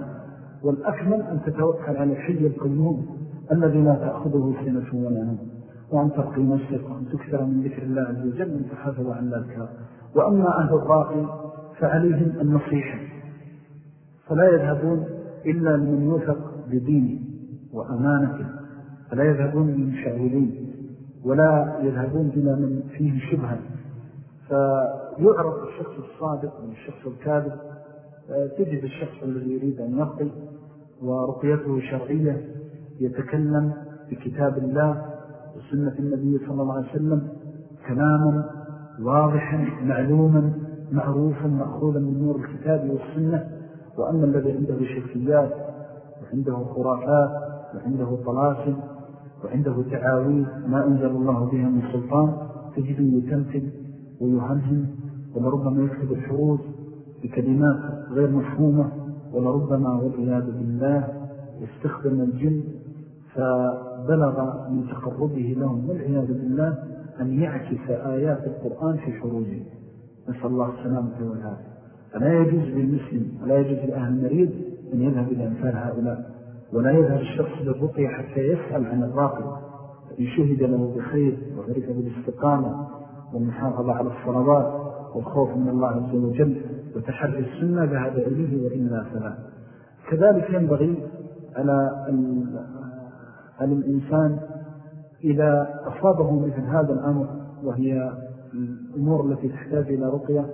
والأكمل أن تتوكل على الحي القيوم الذي لا تأخذه سنة ولا نوم وأن ترقي نفسك وأن تكثر من ذكر الله عز وجل من تحافظ عن ذلك. وأما أهل الراقي فعليهم النصيحة فلا يذهبون إلا لمن يوثق بدينه وأمانته. فلا يذهبون للمشعولين ولا يذهبون إلى من فيه شبهة. فيعرف الشخص الصادق من الشخص الكاذب تجد الشخص الذي يريد أن يقضي ورقيته شرعية يتكلم بكتاب الله وسنة النبي صلى الله عليه وسلم كلاما واضحا معلوما معروفا مأخوذا من نور الكتاب والسنة. وأما الذي عنده شركيات وعنده خرافات وعنده طلاسم وعنده تعاويذ ما أنزل الله بها من سلطان تجده يتمثل ويهمهم ولربما يكتب الحروف بكلمات غير مفهومة ولربما والعياذ بالله يستخدم الجن فبلغ من تقربه لهم والعياذ بالله أن يعكس آيات القرآن في حروجه نسأل الله السلامة والعافية. فلا يجوز للمسلم ولا يجوز لأهل المريض أن يذهب إلى أمثال هؤلاء. ولا يذهب الشخص للرقية حتى يسأل عن الراقب إن شهد له بخير وعرف بالاستقامة والمحافظة على الصلوات والخوف من الله عز وجل وتحري السنة ذهب إليه وإلا فلا. كذلك ينبغي على على الإنسان إذا أصابه مثل هذا الأمر وهي الأمور التي تحتاج إلى رقية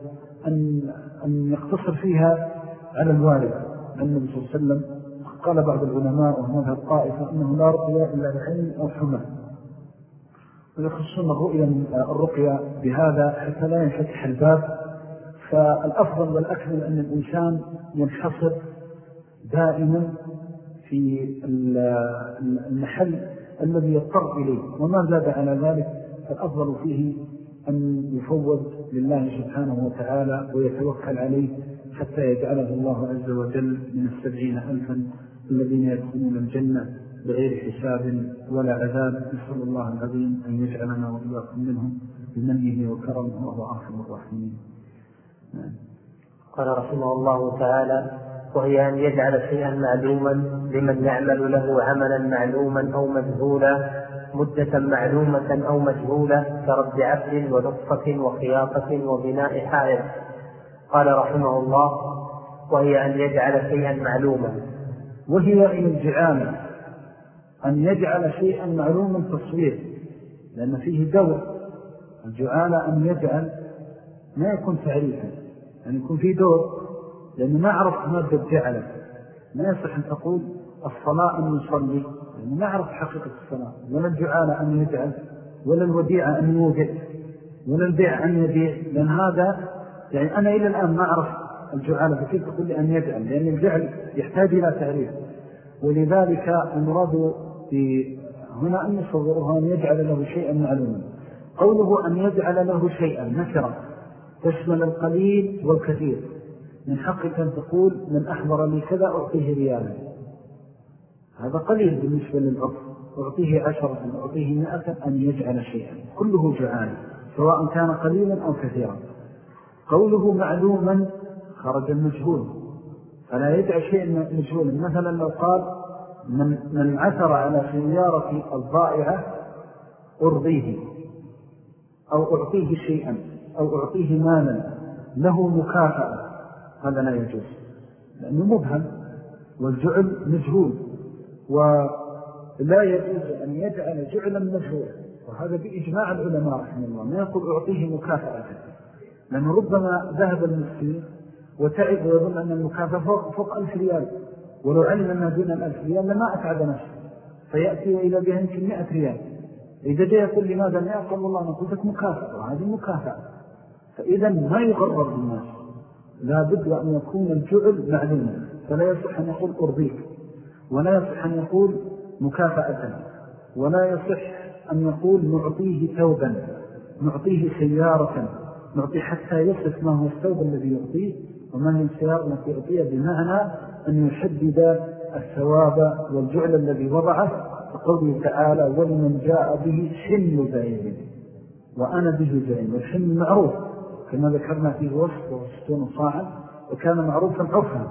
أن, أن يقتصر فيها على الوارد النبي صلى الله عليه وسلم قال بعض العلماء وهذا الطائفة أنه لا رقية إلا بعين أو حمى ويخصون الرؤية الرقية بهذا حتى لا ينفتح الباب. فالأفضل والأكمل أن الإنسان ينحصر دائما في المحل الذي يضطر إليه. وما زاد على ذلك فالأفضل فيه أن يفوض لله سبحانه وتعالى ويتوكل عليه حتى يجعله الله عز وجل من السبعين ألفا الذين يدخلون الجنة بغير حساب ولا عذاب. نسأل الله العظيم أن يجعلنا وإياكم منهم بمنه وكرمه وهو آخر الرحيم قال رحمه الله تعالى وهي أن يجعل شيئا معلوما لمن يعمل له عملا معلوما أو مجهولا مدة معلومة أو مجهولة كرد عبد ونطفة وخياطة وبناء حائط قال رحمه الله وهي أن يجعل شيئا معلوما وهي الجعالة أن يجعل شيئا معلوما تصوير لأن فيه دور. الجعالة أن يجعل ما يكون تعريفا يعني يكون فيه دور لأنه ما عرف مادة جعله ما يصح أن تقول الصلاة أن يصلي لأنه ما عرف حقيقة الصلاة. ولا الجعالة أن يجعل ولا الوديعة أن يوجد ولا البيع أن يبيع. لأن هذا يعني أنا إلى الآن ما أعرف الجعالة فكيف تقول لي أن يجعل لأن الجعل يحتاج إلى تعريف ولذلك المراد هنا أن يصورها أن يجعل له شيئا معلوما. قوله أن يجعل له شيئا نكرا تشمل القليل والكثير. من حقك أن تقول من أحضر لي كذا أعطيه ريالا. هذا قليل بالنسبة للعرف أعطيه عشرة أعطيه مئة أن يجعل شيئا. كله جعال سواء كان قليلا أو كثيرا. قوله معلوما خرج المجهول. فلا يدع شيئا مجهولا مثلا لو قال من, من عثر على سيارة الضائعة أرضيه أو أعطيه شيئا أو أعطيه مالا له مكافأة هذا لا يجوز. لأنه مبهم والجعل مجهول ولا يجوز أن يجعل جعلا مجهولا. وهذا بإجماع العلماء رحمه الله ما يقول أعطيه مكافأة. لأنه ربما ذهب المسكين وتعب ويظن أن المكافأة فوق, فوق ألف ريال. ولو علم أنها دون الألف ريال لما أتعب نفسه. فيأتي وإلى بها يمكن مئة ريال. إذا جاء يقول لماذا ما قال الله أنا قلت لك مكافأة. وهذه مكافأة. فإذا ما يغرر بالناس. لا بد أن يكون الجعل معلوما فلا يصح أن يقول أرضيك. ولا يصح أن يقول مكافأة. ولا يصح أن يقول نعطيه ثوبا. نعطيه سيارة. نعطيه حتى يصف ما هو الثوب الذي يعطيه. السيارة التي يعطيه بمعنى أن يحدد الثواب والجعل الذي وضعه؟ فقوله تعالى ولمن جاء به حمل بعيد وأنا به بعيد والحمل معروف كما ذكرنا فيه وصف وستون صاعد وكان معروفا عرفا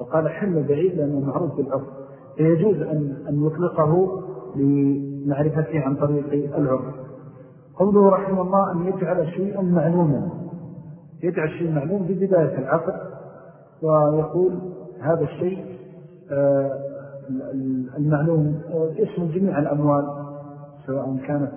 وقال حمل بعيد لأنه معروف بالعرف فيجوز أن, أن يطلقه لمعرفته عن طريق العرف. قوله رحمه الله أن يجعل شيئا معلوما يجعل شيء معلوم ببداية العقد ويقول هذا الشيء آه، المعلوم آه، اسم جميع الأموال سواء كانت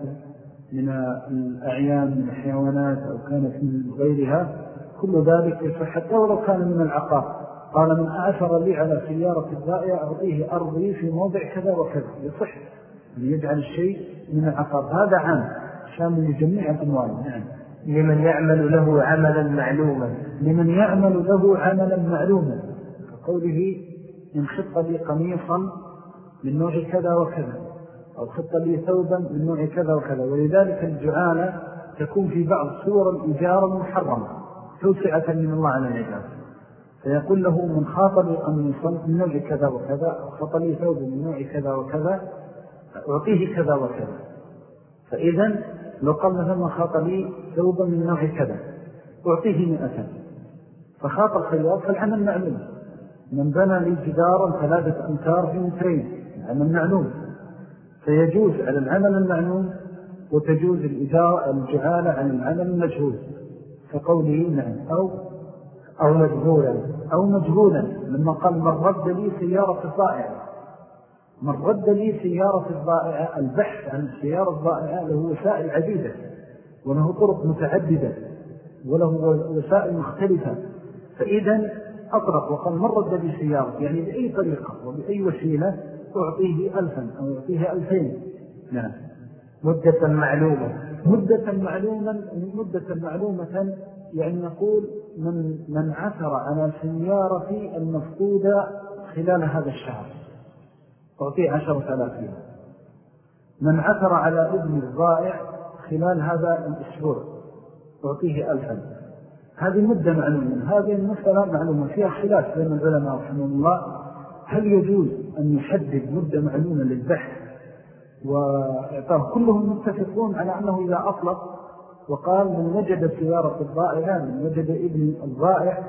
من الأعيان من الحيوانات أو كانت من غيرها. كل ذلك يصح حتى ولو كان من العقار. قال من أعثر لي على سيارة الضائعة أعطيه أرضي في موضع كذا وكذا. يصح أن يجعل الشيء من العقار. هذا عام شامل لجميع الأموال. نعم. لمن يعمل له عملا معلوما لمن يعمل له عملا معلوما. كقوله إن خط لي قميصا من نوع كذا وكذا أو خط لي ثوبا من نوع كذا وكذا. ولذلك الجعالة تكون في بعض صور الإجارة المحرمة توسعة من الله على العباد فيقول له من خاط لي قميصا من نوع كذا وكذا خاط لي ثوب من نوع كذا وكذا أعطيه كذا وكذا. فإذا لو قال مثلا خاط لي ثوبا من نوع كذا. أعطيه مئة. فخاط الخياط فالعمل معلوم. من بنى لي جدارا ثلاثة أمتار في مترين العمل معلوم. فيجوز على العمل المعلوم وتجوز الجعالة عن العمل المجهول. كقوله نعم أو أو مجهولا أو مجهولا. لما قال من رد لي سيارة الضائعة من رد لي سيارة الضائعة البحث عن السيارة الضائعة له وسائل عديدة وله طرق متعددة وله وسائل مختلفة. فإذا أطرق وقال من رد لي سيارة؟ يعني بأي طريقة وبأي وسيلة أعطيه ألفا أو أعطيه ألفين؟ نعم. مدة معلومة. مدة معلومة مدة معلومة يعني نقول من, من عثر على سيارتي المفقودة خلال هذا الشهر. تعطيه عشرة آلاف من عثر على ابن الضائع خلال هذا الأسبوع تعطيه ألفا هذه مدة معلومة. هذه المسألة معلومة. فيها خلاف بين العلماء رحمه الله. هل يجوز أن يحدد مدة معلومة للبحث وإعطاه كلهم متفقون على أنه إذا أطلق وقال من وجد سيارة الضائعة من وجد ابن الضائع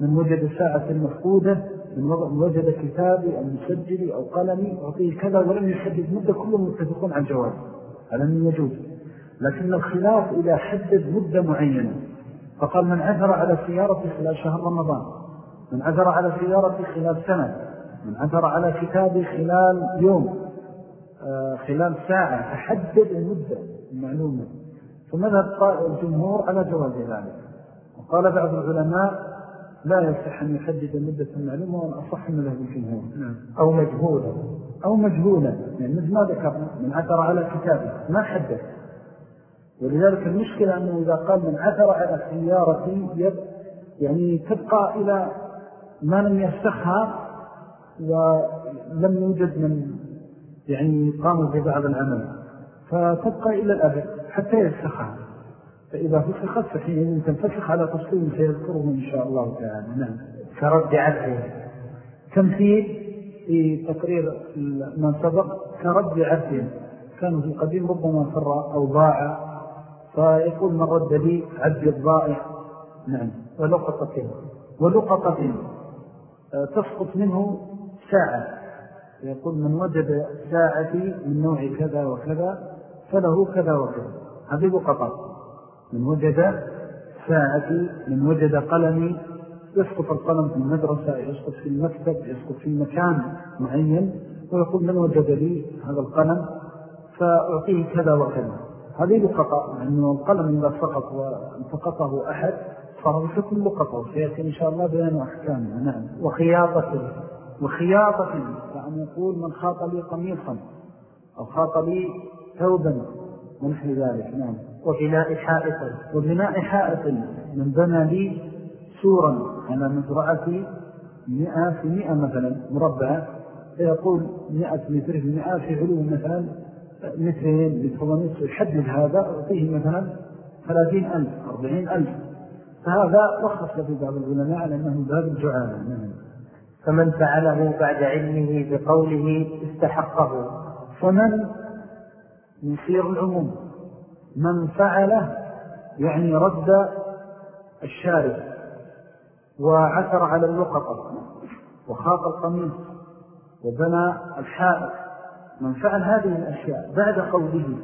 من وجد ساعة المفقودة من وجد كتابي أو مسجلي أو قلمي أعطيه كذا ولم يحدد مدة كلهم متفقون عن جواز على أنه يجوز. لكن الخلاف إذا حدد مدة معينة. فقال من عثر على سيارة خلال شهر رمضان. من عثر على سيارة خلال سنة. من عثر على كتابي خلال يوم. آه، خلال ساعة. تحدد المدة المعلومة. فمذهب الجمهور على جواز ذلك. وقال بعض العلماء لا يصح أن يحدد المدة المعلومة وأن أصح من مذهب الجمهور. نعم. أو مجهولا. أو مجهولا. يعني مثل ما ذكرنا من عثر على كتابه ما حدد ولذلك المشكلة أنه إذا قال من عثر على سيارتي يعني تبقى إلى ما لم يستخها ولم يوجد من يعني قاموا ببعض العمل. فتبقى إلى الأبد حتى يفسخها فإذا فسخت فحين تنفسخ على تفصيل سيذكره إن شاء الله تعالى. نعم. كرد عبد تمثيل في تقرير من سبق كرد عبد كانوا في القديم ربما فر أو ضاع فيقول من رد لي عبد الضائع. نعم. ولقطة. ولقطة. تسقط منه ساعة. يقول من وجد ساعتي من نوع كذا وكذا فله كذا وكذا. هذه لقطة. من وجد ساعتي من وجد قلمي يسقط القلم في المدرسة يسقط في المكتب يسقط في مكان معين ويقول من وجد لي هذا القلم فأعطيه كذا وكذا. هذه لقطة لأنه القلم إذا سقط وانتقطه أحد صار بشكل لقطة وسيأتي إن شاء الله بيان أحكامها نعم. وخياطة وخياطة يعني يقول من خاط لي قميصا أو خاط لي ثوبا ونحن ذلك. نعم. وبناء حائط. وبناء حائط من بنى لي سورا على مزرعتي مئة في مئة مثلا مربعة فيقول مئة متر في مئة في علو مثلا مترين لتضنيس يحدد هذا أعطيه مثلا ثلاثين ألف أربعين ألف. فهذا رخص في بعض العلماء على أنه باب الجعالة. فمن فعله بعد علمه بقوله استحقه. فمن يصير العموم. من فعله يعني رد الشارع وعثر على اللقطة وخاط القميص وبنى الحائط. من فعل هذه الأشياء بعد قوله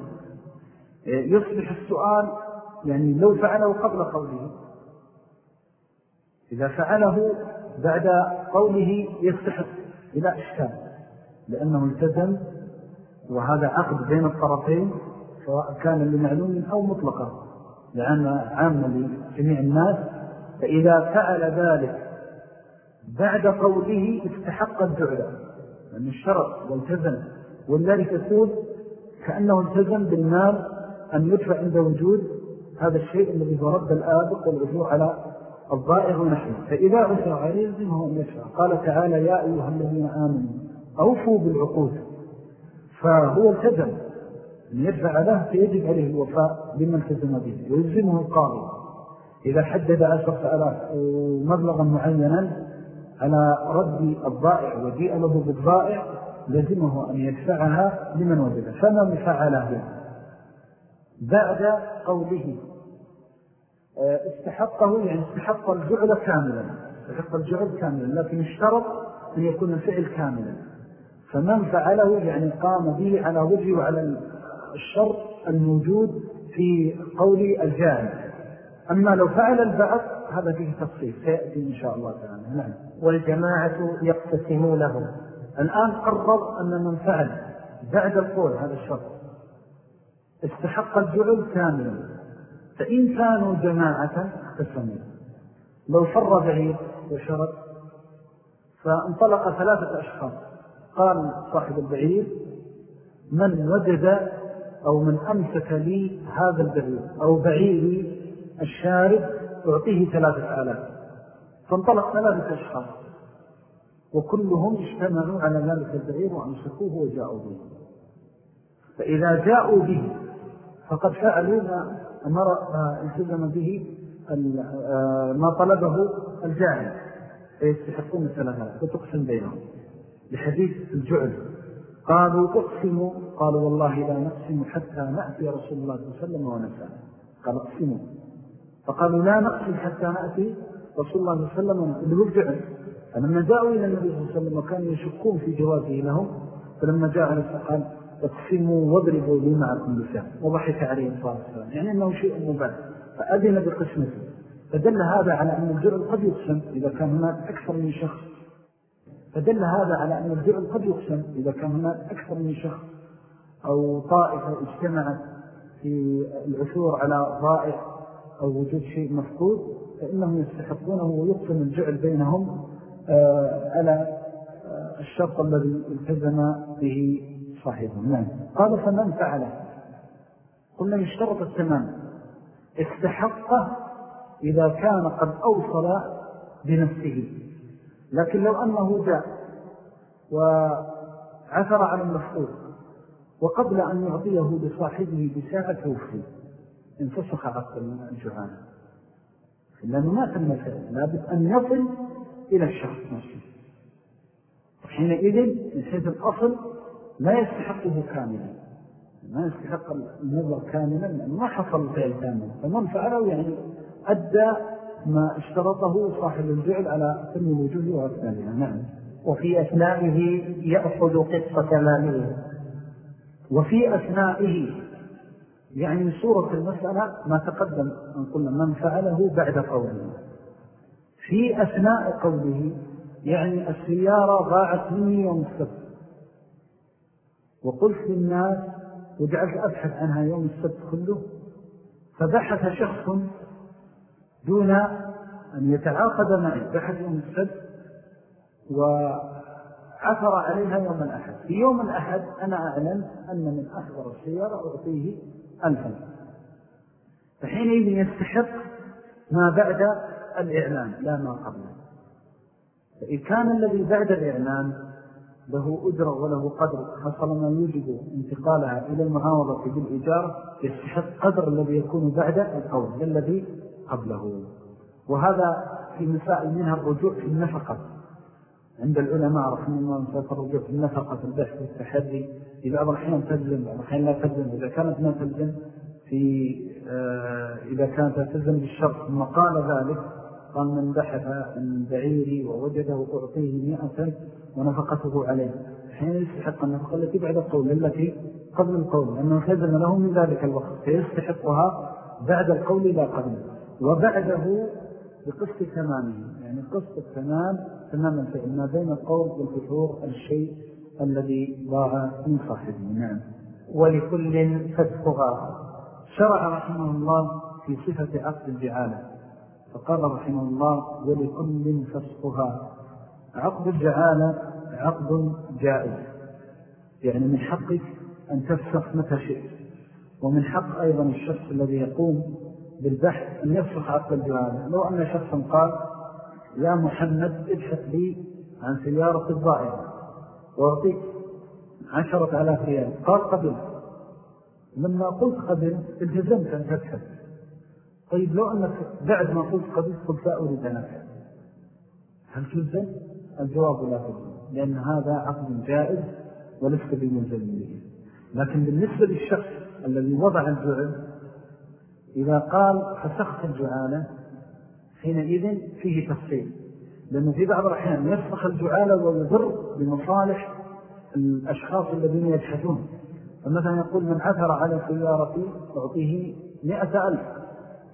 يصبح السؤال يعني لو فعله قبل قوله. إذا فعله بعد قوله يستحق إلى إشكال لأنه التزم وهذا عقد بين الطرفين سواء كان لمعلوم أو مطلقة لأن عامة لجميع الناس فإذا فعل ذلك بعد قوله استحق الجعلة لأن الشرط والتزم ولذلك يقول كأنه التزم بالمال أن يدفع عند وجود هذا الشيء الذي هو رد الآبق والعثور على الضائع ونحن فإذا عثر عليه يلزمه أن يدفع. قال تعالى يا أيها الذين آمنوا أوفوا بالعقود. فهو التزم. يدفع له فيجب عليه الوفاء بما التزم به ويلزمه القاضي. إذا حدد عشرة ألاف ومبلغا معينا على رد الضائع وجيء له بالضائع لزمه أن يدفعها لمن وجد. فمن فعله بعد قوله آه، استحقه يعني استحق الجعل كاملا. استحق الجعل كاملا لكن اشترط أن يكون الفعل كاملا. فمن فعله يعني قام به على وجه وعلى الشرط الموجود في قول الجاهل. أما لو فعل البعض هذا فيه تفصيل سيأتي إن شاء الله تعالى. نعم. والجماعة يقتسمونه. الآن قرر أن من فعل بعد القول هذا الشرط. استحق الجعل كاملا. فإن كانوا جماعة اقتسموا. لو فر بعيد وشرط فانطلق ثلاثة أشخاص. قال صاحب البعير من وجد أو من أمسك لي هذا البعير أو بعيري الشارب أعطيه ثلاثة آلاف. فانطلق ثلاثة أشخاص وكلهم اجتمعوا على ذلك البعير وأمسكوه وجاءوا به. فإذا جاءوا به فقد فعلوا ما أمر التزم به ما طلبه الجاهل. فيستحقون الثلاثة فتقسم بينهم. لحديث الجعل. قالوا اقسموا. قالوا والله لا نقسم حتى نأتي رسول الله صلى الله عليه وسلم ونسأل. قال اقسموا. فقالوا لا نقسم حتى نأتي رسول الله صلى الله عليه وسلم الجعل فلما جاءوا إلى النبي صلى الله عليه وسلم وكانوا يشكون في جوازه لهم فلما جاء عليه قال اقسموا واضربوا لي معكم بسام وضحك عليه الصلاة والسلام. يعني أنه شيء مبال فأذن بقسمته. فدل هذا على أن الجعل قد يقسم إذا كان هناك أكثر من شخص فدل هذا على أن الجعل قد يقسم إذا كان هناك أكثر من شخص أو طائفة اجتمعت في العثور على ضائع أو وجود شيء مفقود فإنهم يستحقونه ويقسم الجعل بينهم آه، على آه، الشرط الذي التزم به صاحبه نعم. قال فمن فعله قلنا يشترط التمام. استحقه إذا كان قد أوصل بنفسه. لكن لو أنه جاء وعثر على المفقود وقبل أن يعطيه لصاحبه بساعة توفي انفسخ عقد الجهانة لأنه ما تم الفعل لابد أن يصل إلى الشخص نفسه. حينئذ من حيث الأصل لا يستحقه كاملا. ما يستحق المبلغ كاملا ما حصل الفعل كاملا. فمن فعله يعني أدى ما اشترطه صاحب الجعل على كل وجوه وأكملها نعم. وفي أثنائه يأخذ قصة تمامه. وفي أثنائه يعني صورة المسألة ما تقدم أن قلنا من فعله بعد قوله. في أثناء قوله يعني السيارة ضاعت مني يوم السبت. وقلت للناس وجعلت أبحث عنها يوم السبت كله فبحث شخص دون أن يتعاقد معي بحث يوم السبت وعثر عليها يوم الأحد. في يوم الأحد أنا أعلم أن من أحضر السيارة أعطيه ألفا فحينئذ يستحق ما بعد الإعلان لا ما قبله فإن كان الذي بعد الإعلان له أجر وله قدر حصل ما يوجب انتقالها إلى المعاوضة بالإجارة يستحق قدر الذي يكون بعد القول الذي قبله. وهذا في مسائل منها الرجوع في النفقة. عند العلماء رحمه الله مسألة الرجوع في النفقة في البحث والتحري في بعض الأحيان تلزم بعض الأحيان لا تلزم. إذا كانت ما تلزم في آه إذا كانت تلزم بالشرط. ثم قال ذلك قال من بحث عن بعيري ووجده أعطيه مئة ونفقته عليه. حين يستحق النفقة التي بعد القول التي قبل القول لأنه خزم له من ذلك الوقت. فيستحقها بعد القول لا قبل وبعده بقسط تمامه يعني قسط التمام تمام الفعل ما بين القول والفتور الشيء الذي ضاع من صاحبه. نعم. ولكل فسخها شرع رحمه الله في صفة عقد الجعالة. فقال رحمه الله ولكل فسخها عقد الجعالة عقد جائز. يعني من حقك أن تفسخ متى شئت. ومن حق أيضا الشخص الذي يقوم بالبحث أن يفسخ عقد الجعالة لو أن شخصا قال يا محمد ابحث لي عن سيارة الضائعة وأعطيك عشرة آلاف ريال. قال قبل. لما قلت قبل التزمت أن تبحث. طيب لو أنك بعد ما قلت قد قلت أريد نفسه هل تلزم؟ الجواب لا تلزم لأن هذا عقد جائز ولست بملزم به. لكن بالنسبة للشخص الذي وضع الجعل إذا قال فسخت الجعالة حينئذ فيه تفصيل. لأنه في بعض الأحيان يفسخ الجعالة ويضر بمصالح الأشخاص الذين يجحدون. فمثلا يقول من عثر على سيارتي أعطيه مئة ألف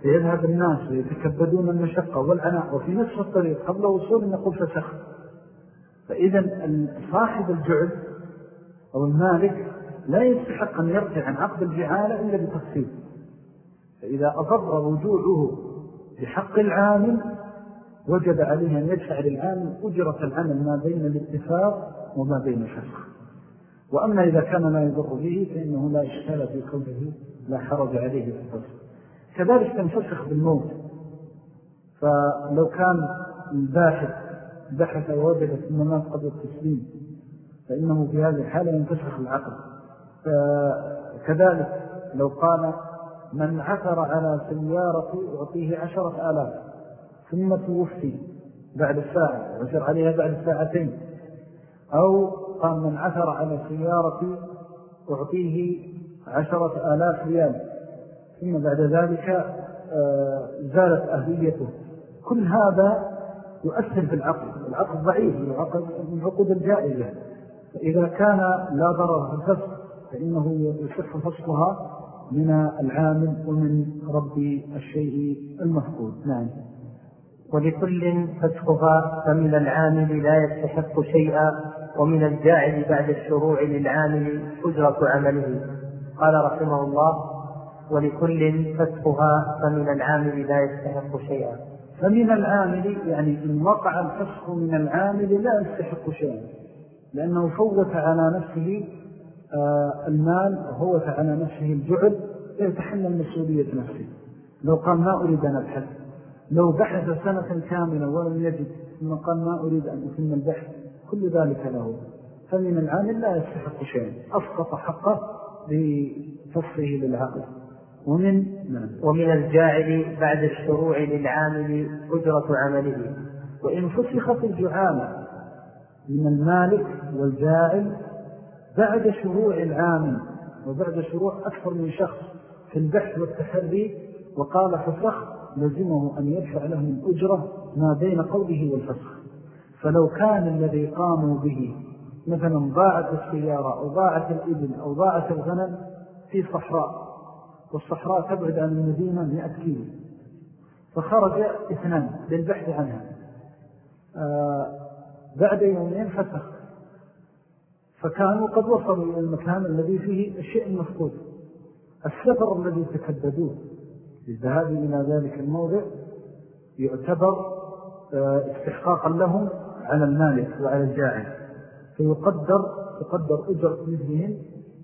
فيذهب الناس ويتكبدون المشقة والعناء وفي نفس الطريق قبل وصول نقول فسخ. فإذا صاحب الجعل أو المالك لا يستحق أن يرجع عن عقد الجعالة إلا بتفصيل. فإذا أضر رجوعه بحق العامل وجب عليه أن يدفع للعامل أجرة العمل ما بين الاتفاق وما بين الفسخ وأما إذا كان لا يضر به فإنه لا إشكال في قوله لا حرج عليه في الفسخ كذلك تنفسخ بالموت. فلو كان الباحث بحث ووجد ثم مات قبل التسليم فإنه في هذه الحالة ينفسخ العقل. كذلك لو قال من عثر على سيارة أعطيه عشرة آلاف ثم توفي بعد ساعة عثر عليها بعد ساعتين. أو قال من عثر على سيارة أعطيه عشرة آلاف ريال. ثم بعد ذلك آه، زالت أهليته. كل هذا يؤثر في العقل. العقل ضعيف من عقود الجائزة فإذا كان لا ضرر في الفسق فإنه يصح فسقها من العامل ومن رب الشيء المفقود. نعم. ولكل فسقها فمن العامل لا يستحق شيئا ومن الجاعل بعد الشروع للعامل أجرة عمله. قال رحمه الله ولكل فسقها فمن العامل لا يستحق شيئا. فمن العامل يعني إن وقع الفسق من العامل لا يستحق شيئا لأنه فوت على نفسه المال وفوت على نفسه الجعل يتحمل مسؤولية نفسه. لو قال ما أريد أن أبحث لو بحث سنة كاملة ولم يجد ثم قال ما أريد أن أتم البحث كل ذلك له. فمن العامل لا يستحق شيئا. أسقط حقه بفصله للعقل. ومن. ومن الجاعل بعد الشروع للعامل أجرة عمله. وإن فسخت الجعالة من المالك والجاعل بعد شروع العامل وبعد شروع أكثر من شخص في البحث والتحري وقال فسخ لزمه أن يدفع له الأجرة ما بين قوله والفسخ. فلو كان الذي قاموا به مثلا ضاعت السيارة أو ضاعت الإبل أو ضاعت الغنم في صحراء والصحراء تبعد عن المدينة مئة كيلو. فخرج اثنان للبحث عنها. آه بعد يومين فسخ. فكانوا قد وصلوا إلى المكان الذي فيه الشيء المفقود السفر الذي تكبدوه للذهاب إلى ذلك الموضع يعتبر آه، استحقاقا لهم على المالك وعلى الجاعل. فيقدر تقدر أجر مثلهم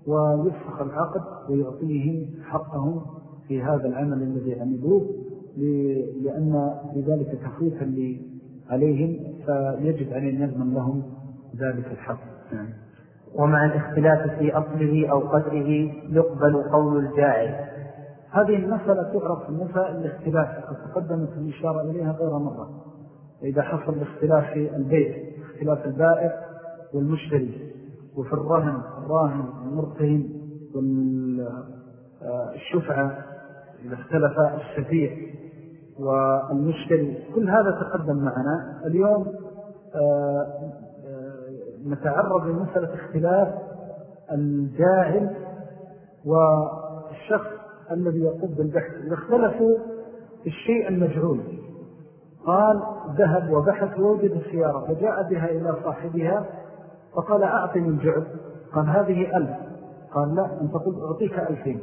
ويفسخ العقد ويعطيهم حقهم في هذا العمل الذي عملوه لأن لذلك تفويتا عليهم فيجب عليهم يضمن لهم ذلك الحق. يعني ومع الاختلاف في أصله أو قدره يقبل قول الجاعل. هذه المسألة تعرف في المسائل الاختلاف قد تقدمت الإشارة إليها غير مرة. إذا حصل الاختلاف في البيت اختلاف البائع والمشتري وفي الرهن الراهن والمرتهن والشفعة إذا اختلف الشفيع والمشتري كل هذا تقدم معنا. اليوم آه، نتعرض لمسألة اختلاف الجاهل والشخص الذي يقوم بالبحث. اختلفوا في الشيء المجهول قال ذهب وبحث ووجد السيارة فجاء بها إلى صاحبها فقال أعطني الجعل. قال هذه ألف. قال لا أنت قلت أعطيك ألفين.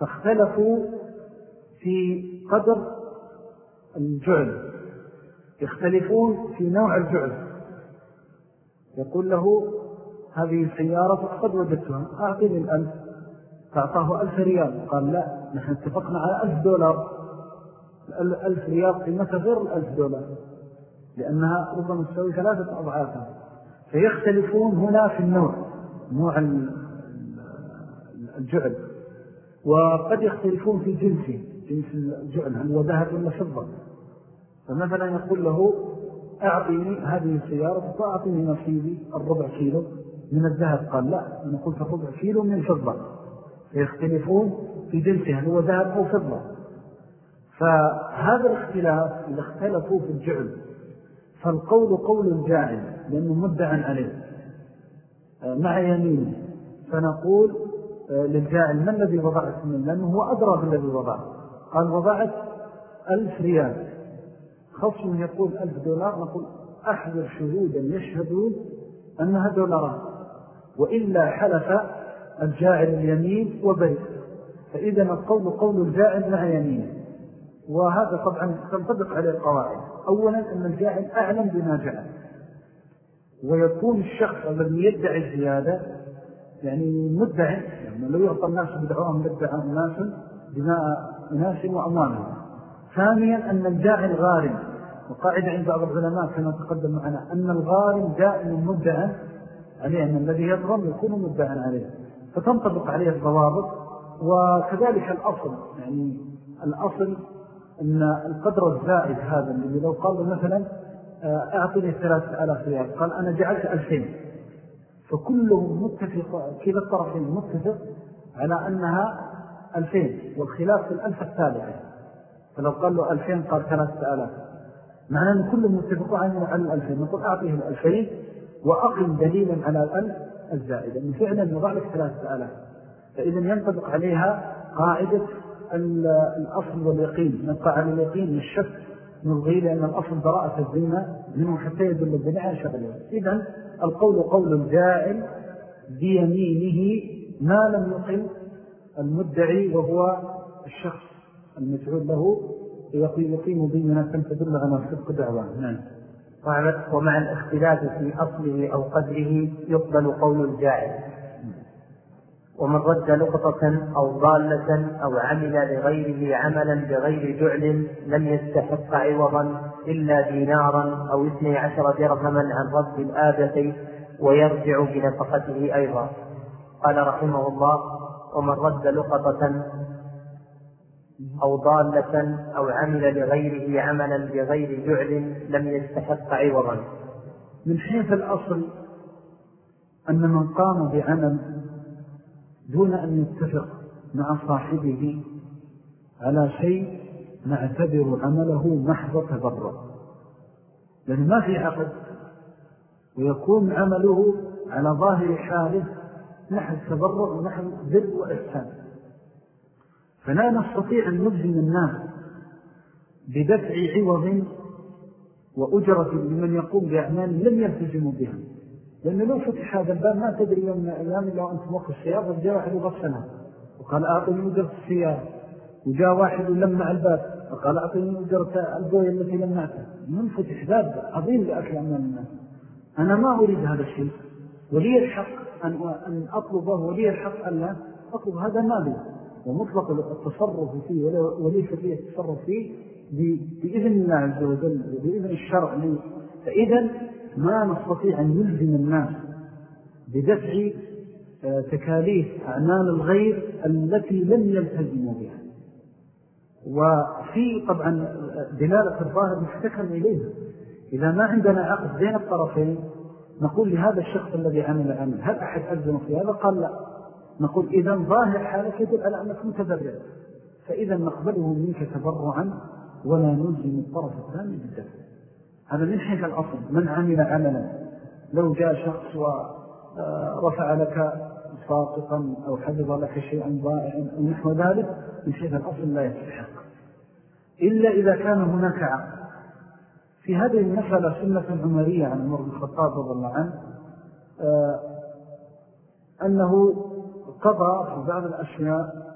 فاختلفوا في قدر الجعل. يختلفون في نوع الجعل. يقول له هذه السيارة قد وجدتها أعطني الألف. فأعطاه ألف ريال. قال لا نحن اتفقنا على ألف دولار. الألف ريال قيمتها غير الألف دولار لأنها ربما تسوي ثلاثة أضعافها. فيختلفون هنا في النوع نوع الجعل. وقد يختلفون في جنسه جنس الجعل هل هو ذهب ولا فضة. فمثلا يقول له أعطيني هذه السيارة فأعطيني نصيبي الربع كيلو. من الذهب قال لا أنا قلت الربع كيلو من الفضة. فيختلفون في جنسها هو ذهب أو فضة. فهذا الاختلاف إذا اختلفوا في الجعل. فالقول قول الجاعل لأنه مدعا عليه. آه، مع يمينه. فنقول آه، للجاعل ما الذي وضعت؟ منه لأنه هو أدرى بالذي وضعه قال وضعت ألف ريال. خصم يقول ألف دولار نقول أحذر شهودا يشهدون أنها دولارات. وإلا حلف الجاعل اليمين وبيت. فإذا القول قول الجاعل مع يمينه وهذا طبعا تنطبق عليه القواعد. أولا أن الجاعل أعلم بما جعل. ويكون الشخص الذي يدعي الزيادة يعني مدعي يعني لو يعطى الناس بدعوهم يدعى الناس بماء ناس وأموالهم ثانيا أن الجاعل غارم. وقاعدة عند بعض العلماء كما تقدم معنا أن الغارم دائما مدعا عليه أن الذي يظلم يكون مدعا عليه. فتنطبق عليه الضوابط وكذلك الأصل. يعني الأصل أن القدر الزائد هذا الذي لو قال مثلا آه، أعطني ثلاثة ألاف ريال. قال أنا جعلت ألفين. فكلهم متفق كلا الطرفين متفق على أنها ألفين والخلاف في الألف الثالثة فلو قال له ألفين قال ثلاثة ألاف. معنى أن كلهم متفقوا على الألفين. نقول أعطيه الألفين وأقل دليلا على الألف الزائد أنه فعلا يضع لك ثلاثة ألاف. فإذا ينطبق عليها قاعدة الأصل واليقين. نبقى على اليقين الشك نلغي لأن الأصل براءة الزينة منه حتى يدل الدنيا على شغله إذن القول قول الجائل بيمينه ما لم يقل المدعي وهو الشخص. المجعول له يقيم بينة تدل على صدق دعوة. نعم. ومع الاختلاف في أصله أو قدره يقبل قول الجاعل. ومن رد لقطة أو ضالة أو عمل لغيره عملا بغير جعل لم يستحق عوضا إلا دينارا أو اثني عشر درهما عن رد الآدة ويرجع بنفقته أيضا. قال رحمه الله ومن رد لقطة أو ضالة أو عمل لغيره عملا بغير جعل لم يستحق عوضا. من حيث الأصل أن من قام بعمل دون أن يتفق مع صاحبه على شيء نعتبر عمله محض تبرع لأن ما في عقد ويكون عمله على ظاهر حاله نحن تبرع ونحن ذر وإحسان فلا نستطيع أن نجزم الناس بدفع عوض وأجرة لمن يقوم بأعمال لم يلتزموا بها. لأنه لو فتح هذا الباب ما تدري يوم من الأيام لو أنت موقف السيارة جاء واحد وغسلها وقال أعطني أجرة السيارة. وجاء واحد ولمع الباب. وقال أعطني أجرة البوية التي لمعتها. منفتح باب عظيم لأكل أمام الناس. أنا ما أريد هذا الشيء. ولي الحق أن أطلبه ولي الحق أن لا أطلب. هذا مالي ومطلق التصرف فيه وليس فيه التصرف فيه بإذن الله عز وجل وبإذن الشرع لي. فإذا ما نستطيع أن نلزم الناس بدفع آه، تكاليف أعمال الغير التي لم يلتزموا بها. وفي طبعا دلالة الظاهر محتكم إليه إذا ما عندنا عقد بين الطرفين نقول لهذا الشخص الذي عمل عمل هل أحد ألزم في هذا؟ قال لا. نقول إذا ظاهر حالك يدل على أنك متبرع. فإذا نقبله منك تبرعا ولا نلزم الطرف الثاني بالدفع. هذا من حيث الأصل. من عمل عملا. لو جاء شخص ورفع لك ساقطا أو حفظ لك شيئا ضائعا أو نحو ذلك من حيث الأصل لا يستحق إلا إذا كان هناك عقل في هذه المسألة سنة عمرية عن عمر بن الخطاب رضي الله عنه آه، أنه قضى في بعض الأشياء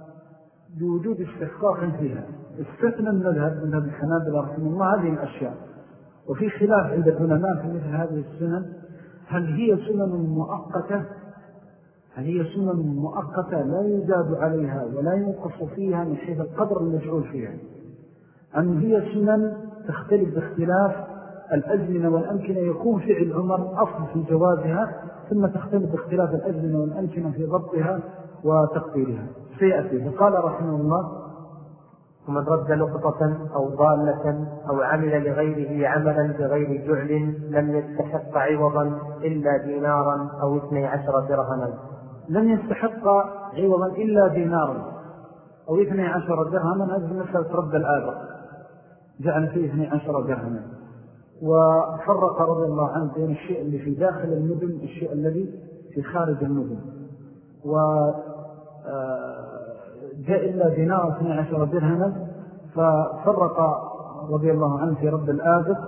بوجود استحقاق فيها. استثنى المذهب من الحنابلة رحمه الله هذه الأشياء. وفي خلاف عند العلماء في مثل هذه السنن هل هي سنن مؤقتة؟ هل هي سنن مؤقتة لا يزاد عليها ولا ينقص فيها من حيث القدر المجعول فيها. أم هي سنن تختلف باختلاف الأزمنة والأمكنة يكون فعل عمر أصل في جوازها ثم تختلف اختلاف الأزمنة والأمكنة في ضبطها وتقديرها. سيأتي. فقال رحمه الله ومن رد نقطة أو ضالة أو عمل لغيره عملا بغير جعل لم يستحق عوضا إلا دينارا أو اثني عشر درهما. لم يستحق عوضا إلا دينارا أو اثني عشر درهما هذه مسألة رد الآبر جعل فيه اثني عشر درهما. وفرق رضي الله عنه بين الشيء اللي في داخل المدن والشيء الذي في خارج المدن وجاء آه، إلا دينار 12 درهما ففرق رضي الله عنه في رد الآبق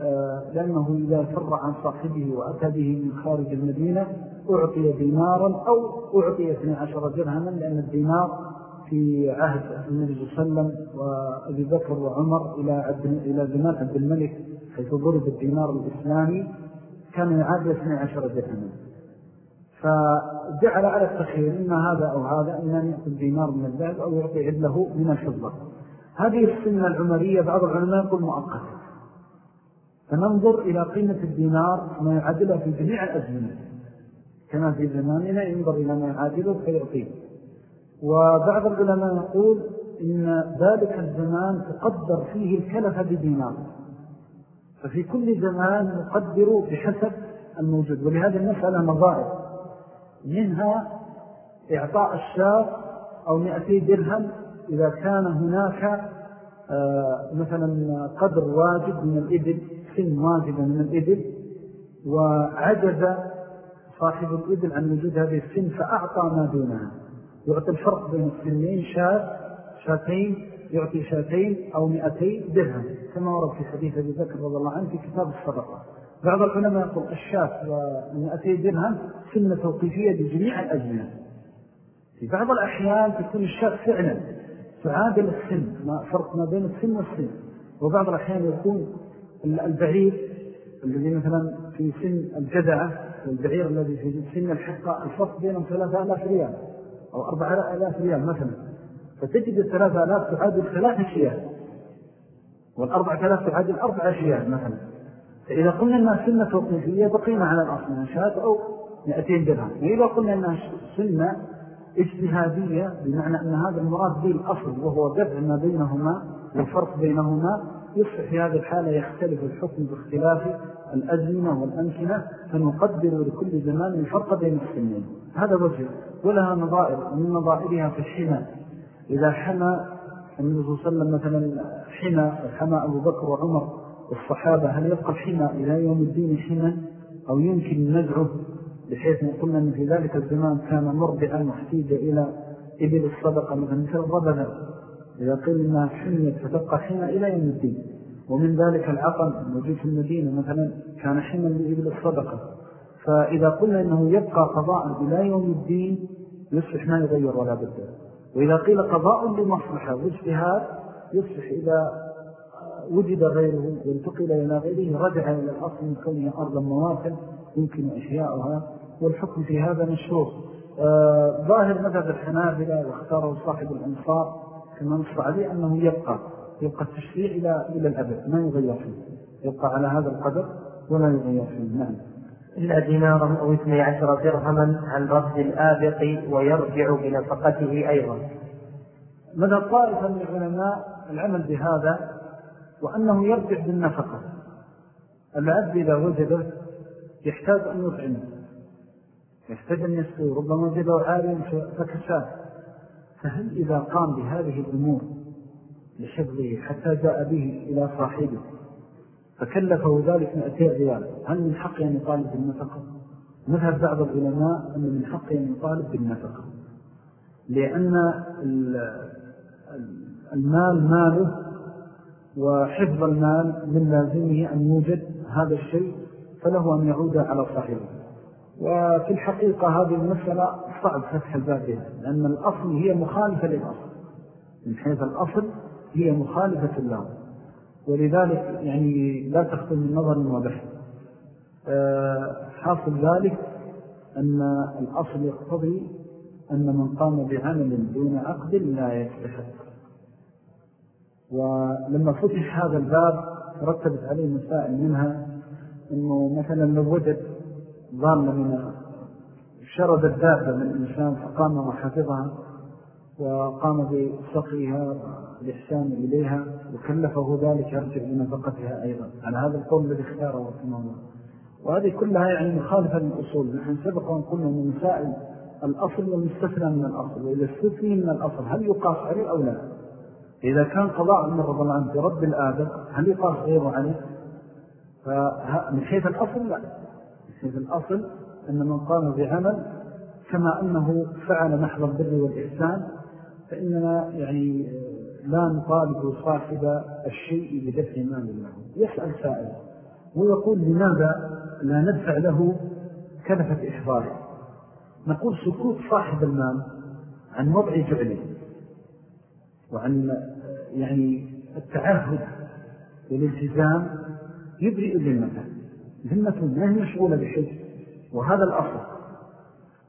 آه، لأنه إذا فر عن صاحبه وأتى به من خارج المدينة أعطي دينارا أو أعطي 12 درهما لأن الدينار في عهد النبي صلى الله عليه وسلم وأبي بكر وعمر إلى إلى زمان عبد الملك حيث ضرب الدينار الإسلامي كان يعادل 12 درهما. فجعل على التخيل إن هذا أو هذا إما أن يأخذ دينار من الذهب أو يعطي عدله من الفضة. هذه السنة العمرية بعض العلماء يقول مؤقتة. فننظر إلى قيمة الدينار ما يعادلها في جميع الأزمنة. كما في زماننا ينظر إلى ما يعادله فيعطيه. وبعض العلماء يقول إن ذلك الزمان تقدر فيه الكلفة بدينار. ففي كل زمان نقدر بحسب الموجود ولهذه المسألة نظائر منها إعطاء الشاب أو مئتي درهم إذا كان هناك آه، مثلا قدر واجب من الإبل سن واجبة من الإبل وعجز صاحب الإبل عن وجود هذه السن فأعطى ما دونها. يعطي الفرق بين السنين شاب شاتين يعطي شاتين أو مئتي درهم كما ورد في حديث أبي بكر رضي الله عنه في كتاب الصدقة. بعض العلماء يقول الشات ومئتي درهم سنة توقيفية لجميع الأزمنة في بعض الأحيان تكون الشات فعلا تعادل السن ما فرق ما بين السن والسن. وبعض الأحيان يكون البعير الذي مثلا في سن الجدعة والبعير الذي في سن الحقة الفرق بينهم ثلاثة آلاف ريال. أو أربعة آلاف ريال مثلا. فتجد الثلاثة آلاف تعادل ثلاث أشياء. والأربعة آلاف تعادل أربع أشياء مثلا. فإذا قلنا أنها سنة توقيفية بقينا على الأصل شهاد أو 200 درهم. وإذا قلنا أنها سنة اجتهادية بمعنى أن هذا المراد به الأصل وهو دفع ما بينهما والفرق بينهما يصبح في هذه الحالة يختلف الحكم باختلاف الأزمنة والأمكنة فنقدر لكل زمان الفرق بين السنين. هذا وجه ولها نظائر ومن نظائرها في الحمى إذا حمى النبي صلى الله عليه وسلم مثلا حمى حمى أبو بكر وعمر والصحابة هل يبقى الحمى إلى يوم الدين حمى؟ أو يمكن نزعه؟ بحيث قلنا أن في ذلك الزمان كان مربعا محتيجا إلى إبل الصدقة مثلا مثل الربنة إذا قيل إنها فتبقى حمى إلى يوم الدين. ومن ذلك العقل الموجود في المدينة مثلا كان حمى لإبل الصدقة. فإذا قلنا إنه يبقى قضاء إلى يوم الدين يصبح ما يغير ولا بدل وإذا قيل قضاء لمصلحة واجتهاد يصبح إذا وجد غيره وانتقل إلى غيره رجع إلى الأصل من كونها أرضا مواسم يمكن إحياؤها والحكم في هذا مشهور آه ظاهر مذهب الحنابلة واختاره صاحب الأنصار نصف عليه أنه يبقى يبقى التشريع إلى, إلى الأبد ما يغير فيه. يبقى على هذا القدر ولا يغير فيه. نعم. إلا دينارا أو اثني عشر درهما عن رد الآبق ويرجع بنفقته أيضا. من الطائفة من العلماء العمل بهذا وأنه يرجع بالنفقة. العبد إذا وجده يحتاج أن يطعمه. يحتاج أن يسكوه ربما وجده عاليا فكساه. فهل إذا قام بهذه الأمور لحفظه حتى جاء به إلى صاحبه فكلفه ذلك مئتي ريال هل من حق أن يطالب بالنفقة؟ مذهب بعض العلماء أن من حق أن يطالب بالنفقة لأن المال ماله وحفظ المال من لازمه أن يوجد هذا الشيء فله أن يعود على صاحبه. وفي الحقيقة هذه المسألة صعب فتح الباب لأن الأصل هي مخالفة للأصل. من حيث الأصل هي مخالفة الله ولذلك يعني لا تخطل من نظر وبحث آه، حاصل ذلك أن الأصل يقتضي أن من قام بعمل دون عقد لا يستحق ولما فتح هذا الباب رتبت عليه مسائل منها أنه مثلا لو وجد ضالة من شرد الدابة من الإنسان فقام وحفظها وقام بسقيها الإحسان إليها وكلفه ذلك يرجع لنفقتها أيضا. على هذا القول الذي اختاره رحمه الله. وهذه كلها يعني مخالفة للأصول. نحن سبق أن قلنا من مسائل الأصل والمستثنى من الأصل وإذا استثني من الأصل هل يقاس عليه أو لا؟ إذا كان قضاء من رضا الله برب الآدم هل يقاس غيره عليه؟ فمن حيث الأصل لا. حيث الأصل أن من قام بعمل كما أنه فعل محض البر والإحسان فإننا يعني لا نطالب صاحب الشيء بدفع مال له يسأل سائل ويقول لماذا لا ندفع له كلفة إحضاره؟ نقول سكوت صاحب المال عن وضع جعله وعن يعني التعهد والالتزام يبرئ ذمته ذمته ما هي مشغولة بشيء وهذا الأصل.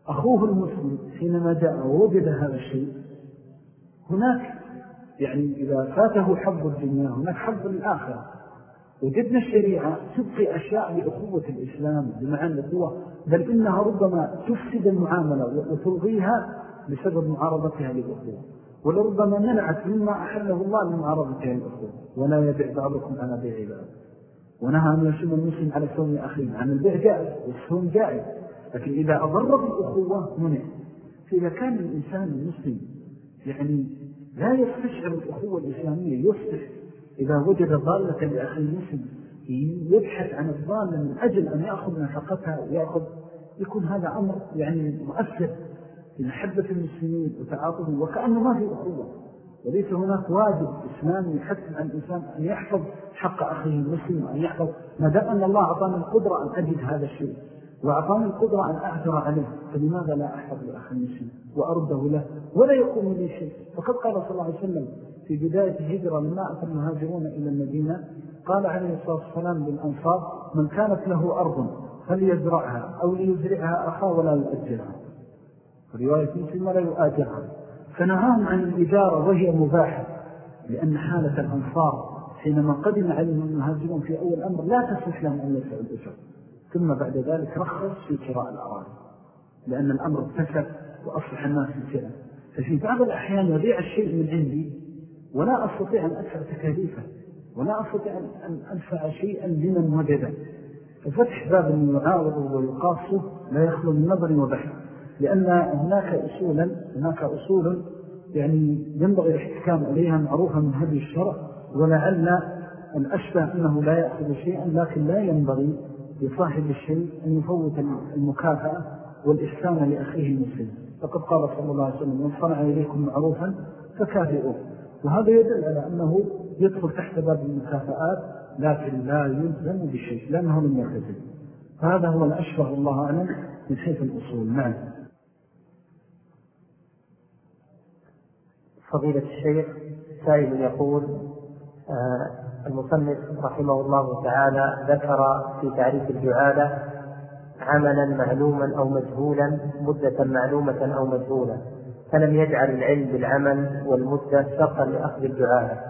أخوه المسلم حينما جاء ووجد هذا الشيء هناك يعني إذا فاته حظ الدنيا هناك حظ الآخرة. وجدنا الشريعة تبقي أشياء لأخوة الإسلام بمعنى القوة بل إنها ربما تفسد المعاملة وتلغيها بسبب معارضتها للأخوة. ولربما منعت مما أحله الله من معارضتها للأخوة. ولا يبع بعضكم على بيع بعض. ونهى أن يشم المسلم على سوم أخيه عن البيع جائز والسوم جائز لكن إذا أضر بالأخوة منع فإذا كان الإنسان المسلم يعني لا يستشعر الأخوة الإسلامية يصبح إذا وجد ضالة لأخي المسلم يبحث عن الضالة من أجل أن يأخذ نفقتها ويأخذ يكون هذا أمر يعني مؤثر في محبة المسلمين وتعاطفهم وكأنه ما في أخوة. وليس هناك واجب إسلامي يحثم عن الإنسان أن يحفظ حق أخيه المسلم وأن يحفظ ما دام أن الله أعطاني القدرة أن أجد هذا الشيء وأعطاني القدرة أن أعثر عليه فلماذا لا أحفظ لأخي المسلم وأرده له؟ ولا يقوم لي شيء. فقد قال صلى الله عليه وسلم في بداية الهجرة لما أتى المهاجرون إلى المدينة قال عليه الصلاة والسلام للأنصار من كانت له أرض فليزرعها أو ليزرعها أخا ولا يؤجرها. رواية مسلم ولا يؤاجرها. فنهاهم عن الإجارة وهي مباحة لأن حالة الأنصار حينما قدم عليهم المهاجرون في أول أمر لا تسمح لهم أن يسعوا الأجر ثم بعد ذلك رخص في كراء الأراضي لأن الأمر اتسف وأصبح الناس كرا ففي بعض الأحيان يضيع الشيء من عندي ولا أستطيع أن أدفع تكاليفه ولا أستطيع أن أدفع شيئا لمن وجده. ففتح باب يعاوضه ويقاصه لا يخلو من نظر وبحث. لأن هناك أصولا هناك أصول يعني ينبغي الاحتكام عليها معروفة من هذه الشرع ولعل الأشبه أنه لا يأخذ شيئا لكن لا ينبغي لصاحب الشيء أن يفوت المكافأة والإحسان لأخيه المسلم. فقد قال صلى الله عليه وسلم من صنع إليكم معروفا فكافئوه. وهذا يدل على أنه يدخل تحت باب المكافآت لكن لا يلزم بشيء لأنه لم يلتزم. فهذا هو الأشبه الله أعلم من حيث الأصول. نعم. فضيلة الشيخ سائل يقول آه المصنف رحمه الله تعالى ذكر في تعريف الجعالة عملا معلوما أو مجهولا مدة معلومة أو مجهولة فلم يجعل العلم بالعمل والمدة شرطا لأخذ الجعالة.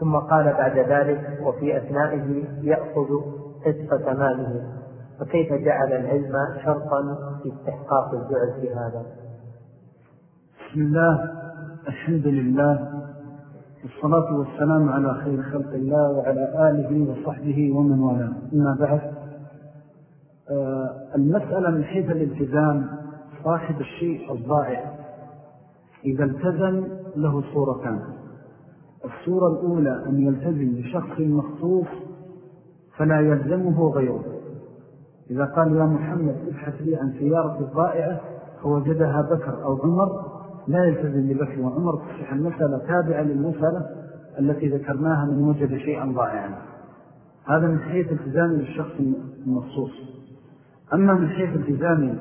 ثم قال بعد ذلك وفي أثنائه يأخذ قسط ماله فكيف جعل العلم شرطا في استحقاق الجعل في هذا؟ بسم الله. الحمد لله والصلاة والسلام على خير خلق الله وعلى آله وصحبه ومن والاه. إما بعد آه المسألة من حيث الالتزام صاحب الشيء الضائع. إذا التزم له صورتان الصورة الأولى أن يلتزم بشخص مخصوص فلا يلزمه غيره. إذا قال يا محمد ابحث لي عن سيارة الضائعة فوجدها بكر أو عمر لا يلتزم ببكر وعمر تصبح المسألة تابعة للمسألة التي ذكرناها من وجد شيئا ضائعا. هذا من حيث التزام للشخص المخصوص. أما من حيث التزام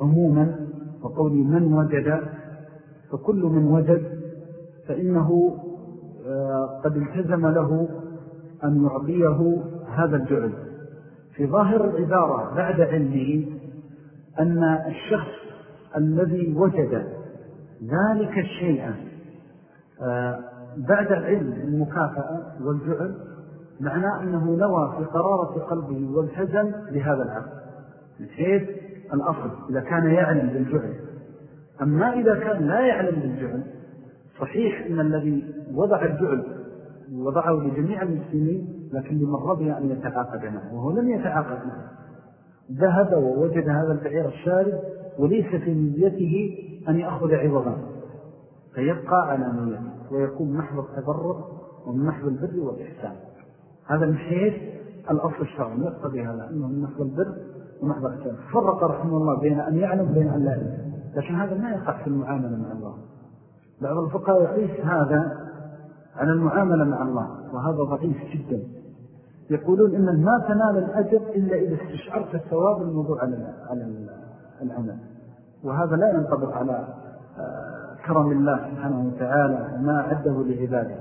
عموما وقول من وجد فكل من وجد فإنه قد التزم له أن يعطيه هذا الجعل. في ظاهر العبارة بعد علمه أن الشخص الذي وجد ذلك الشيء. بعد علم المكافأة والجعل معناه أنه نوى في قرارة قلبه والحزن لهذا العقد من حيث الأصل إذا كان يعلم بالجعل. أما إذا كان لا يعلم بالجعل صحيح أن الذي وضع الجعل وضعه لجميع المسلمين لكن لمن رضي أن يتعاقد معه وهو لم يتعاقد معه ذهب ووجد هذا البعير الشارد وليس في نيته أن يأخذ عوضا فيبقى على نيته ويكون محض التبرع ومن محض البر والإحسان. هذا من حيث الأصل الشرعي يقتضي هذا أنه من محض البر ومحض الإحسان. فرق رحمه الله بين أن يعلم وبين أن لا يعلم. لكن هذا ما يقع في المعاملة مع الله. بعض الفقهاء يقيس هذا على المعاملة مع الله وهذا ضعيف جدا. يقولون إن ما تنال الأجر إلا إذا استشعرت الثواب الموضوع على العمل. وهذا لا ينطبق على آه، كرم الله سبحانه وتعالى وما عده لعباده.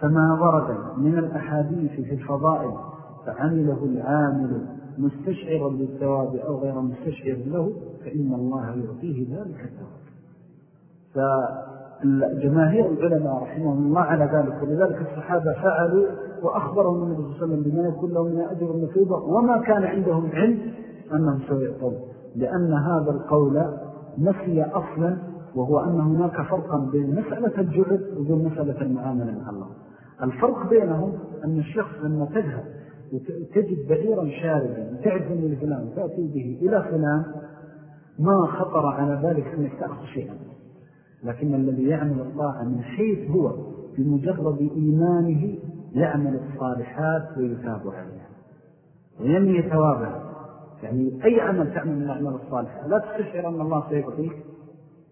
فما ورد من الأحاديث في الفضائل فعمله العامل مستشعرا للثواب أو غير مستشعر له فإن الله يعطيه ذلك الثواب. فالجماهير العلماء رحمهم الله على ذلك ولذلك الصحابة فعلوا وأخبرهم النبي صلى الله عليه وسلم بما يكون لهم من أجر النفيضة وما كان عندهم علم أنهم سيعطون. لأن هذا القول نفي أصلا وهو أن هناك فرقا بين مسألة الجهد وبين مسألة المعاملة مع الله. الفرق بينهم أن الشخص لما تذهب وتجد بعيرا شاردا وتعرف أن الفلان وتأتي به إلى فلان ما خطر على ذلك أنك تأخذ شيئا. لكن الذي يعمل الطاعة من حيث هو بمجرد إيمانه يعمل الصالحات ويتاب عليها. وينمي ثوابها. يعني أي عمل تعمل من الأعمال الصالحة لا تستشعر أن الله سيعطيك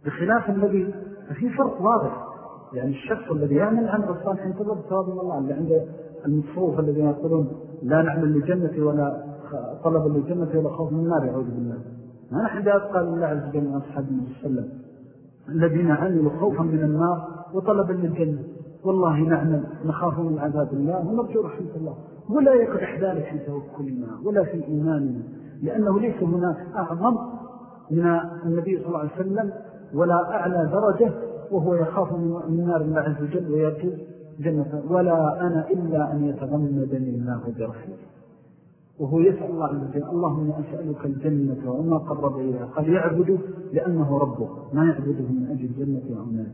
بخلاف الذي في فرق واضح. يعني الشخص الذي يعمل العمل الصالح ينتظر ثواب من الله اللي عنده المصروف الذين يقولون لا نعمل لجنة ولا طلب للجنة ولا خوف من النار يعوذ بالله. ما نحن قال الله عز وجل من أصحاب النبي وسلم. الذين عملوا خوفا من النار وطلبا للجنة. والله نعمل نخاف من عذاب الله ونرجو رحمة الله. ولا يقدح ذلك في توكلنا ولا في إيماننا. لأنه ليس هناك أعظم من النبي صلى الله عليه وسلم ولا أعلى درجة وهو يخاف من نار الله عز وجل ويرجو جنة. ولا أنا إلا أن يتغمدني الله برحمته. وهو يسأل الله عز وجل اللهم أسألك الجنة وما قرب إليها. قال يعبده لأنه ربه ما يعبده من أجل الجنة أو نار.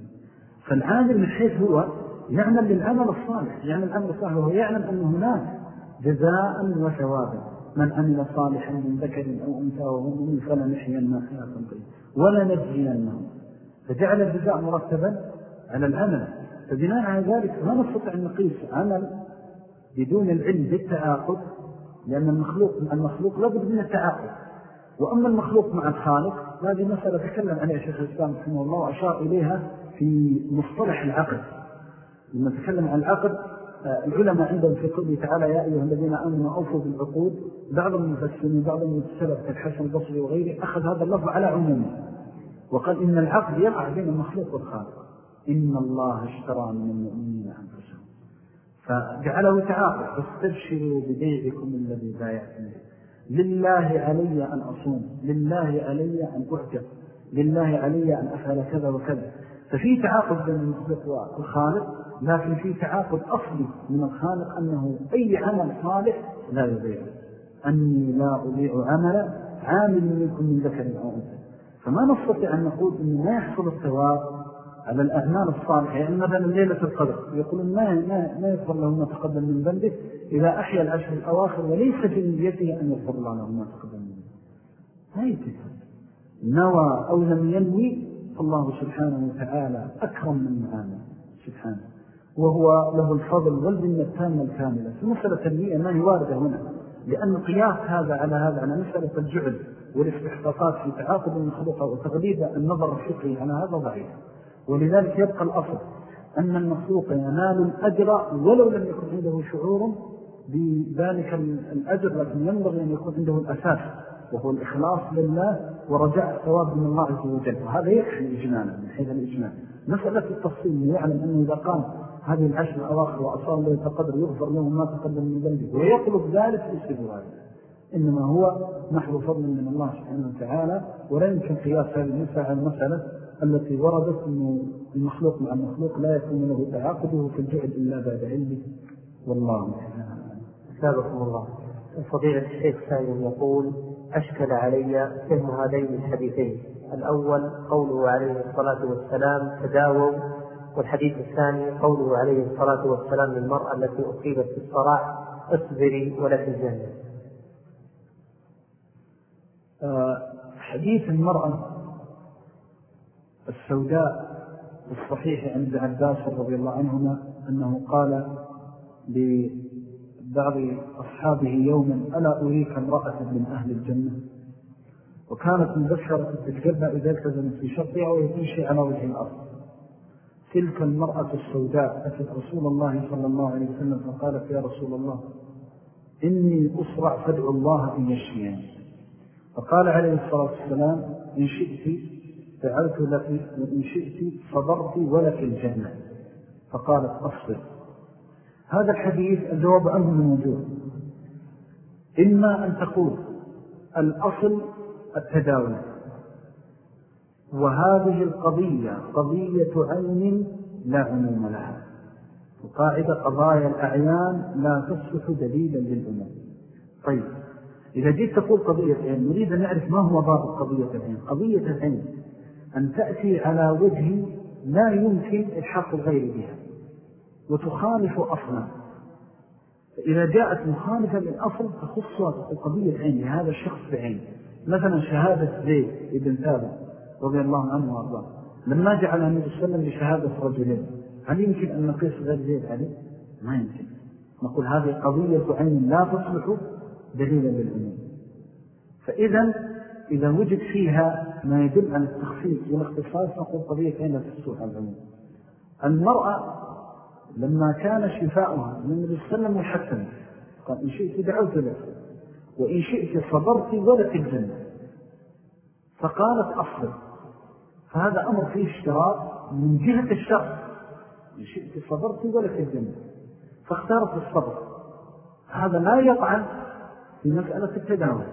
فالعامل من حيث هو يعمل للعمل الصالح يعمل العمل الصالح وهو يعلم أن هناك جزاء وثوابا. من عمل صالحا من ذكر أو أنثى وهو مؤمن فلنحيينه حياة طيبة ولا نجزينهم فجعل الجزاء مرتبا على العمل. فبناء على ذلك ما نستطيع أن نقيس عمل بدون العلم بالتعاقد لأن المخلوق المخلوق لابد من التعاقد وأما المخلوق مع الخالق هذه مسألة تكلم عليها شيخ الإسلام رحمه الله وأشار إليها في مصطلح العقد. لما تكلم عن العقد العلماء عندهم في قوله تعالى يا أيها الذين آمنوا أوفوا بالعقود. بعض المفسرين بعض المتسلف كالحسن البصري وغيره أخذ هذا اللفظ على عمومه وقال إن العقد يقع بين المخلوق والخالق. إن الله اشترى من المؤمنين أنفسهم. فجعله تعاقد فاستبشروا ببيعكم الذي بايعتم لله علي أن أصوم. لله علي أن أعجب لله علي أن أفعل كذا وكذا. ففي تعاقد بين المخلوق والخالق لكن في تعاقد أصلي من الخالق أنه أي عمل صالح لا يضيع. أني لا أضيع عمل عامل منكم من ذكر أو أنثى. فما نستطيع أن نقول أنه ما يحصل الثواب على الأعمال الصالحة يعني مثلا ليلة القدر. يقولون ما, ما, ما يغفر له ما تقدم من ذنبه إذا أحيا العشر الأواخر وليس في نيته أن يغفر الله له ما تقدم من ذنبه. ما يتفهم نوى أو لم ينوي فالله سبحانه وتعالى أكرم من معامل سبحانه. وهو له الفضل والذنة التامة الكاملة. في مسألة النية ما واردة هنا لأن قياس هذا على هذا على مسألة الجعل والاستحقاقات في تعاقد المخلوقة وتغليب النظر الفقهي على هذا ضعيف. ولذلك يبقى الأصل أن المخلوق ينال الأجر ولو لم يكن عنده شعور بذلك الأجر لكن ينبغي أن يكون عنده الأساس وهو الإخلاص لله ورجاء الثواب من الله عز وجل. وهذا يكفي إجمالا من حيث الإجمال. مسألة التفصيل يعلم أنه إذا قام هذه العشر الأواخر وأصال له القدر يغفر له ما تقدم من ذنبه. ويطلب ذلك باستدراج إنما هو نحو فضل من الله سبحانه وتعالى ولا يمكن قياس هذه المسألة على المسألة التي وردت أنه المخلوق مع المخلوق لا يكون له تعاقده في الجعل إلا بعد علمه. والله أثابكم الله. فضيلة الشيخ سالم يقول أشكل علي فهم هذين الحديثين. الأول قوله عليه الصلاة والسلام تداووا والحديث الثاني قوله عليه الصلاة والسلام للمرأة التي أصيبت بالصراع اصبري ولك الجنة. آه، حديث المرأة السوداء الصحيح عند عباس رضي الله عنهما أنه قال لبعض أصحابه يوما ألا أريك امرأة من أهل الجنة؟ وكانت مبشرة تتجبى إذا التزمت في شرطها ويتمشي على وجه الأرض. تلك المرأة السوداء أتت رسول الله صلى الله عليه وسلم فقالت يا رسول الله إني أسرع فادعو الله أن يشفيني. فقال عليه الصلاة والسلام إن شئت فعلت لك وإن شئت صبرت ولك الجنة. فقالت أصبر هذا الحديث الجواب عنه من وجوه. إما أن تقول الأصل التداوي. وهذه القضية قضية عين لا عموم لها. وقاعدة قضايا الأعيان لا تصلح دليلا للأمور طيب إذا جيت تقول قضية عين نريد أن نعرف ما هو ضابط قضية العين. قضية العين أن تأتي على وجه لا يمكن الحق الغير بها وتخالف أصلا. فإذا جاءت مخالفة للأصل تخصها قضية عين لهذا الشخص بعين. مثلا شهادة زيد ابن ثابت. رضي الله عنه وأرضاه. لما جعل النبي صلى الله عليه وسلم رجلين هل يمكن أن نقيس غير زيد عليه؟ ما يمكن. نقول هذه قضية عين لا تصلح دليلا للعموم فإذا إذا وجد فيها ما يدل على التخصيص والاختصاص نقول قضية عين لا تصلح العموم المرأة لما كان شفاؤها من النبي صلى الله عليه وسلم محكم قال إن شئت دعوت لك وإن شئت صبرت ولك الجنة. فقالت أصبر. فهذا أمر فيه اشتراط من جهة الشر. إن شئت صبرت ولك الجنة. فاختارت الصبر. هذا لا يطعن في مسألة التداول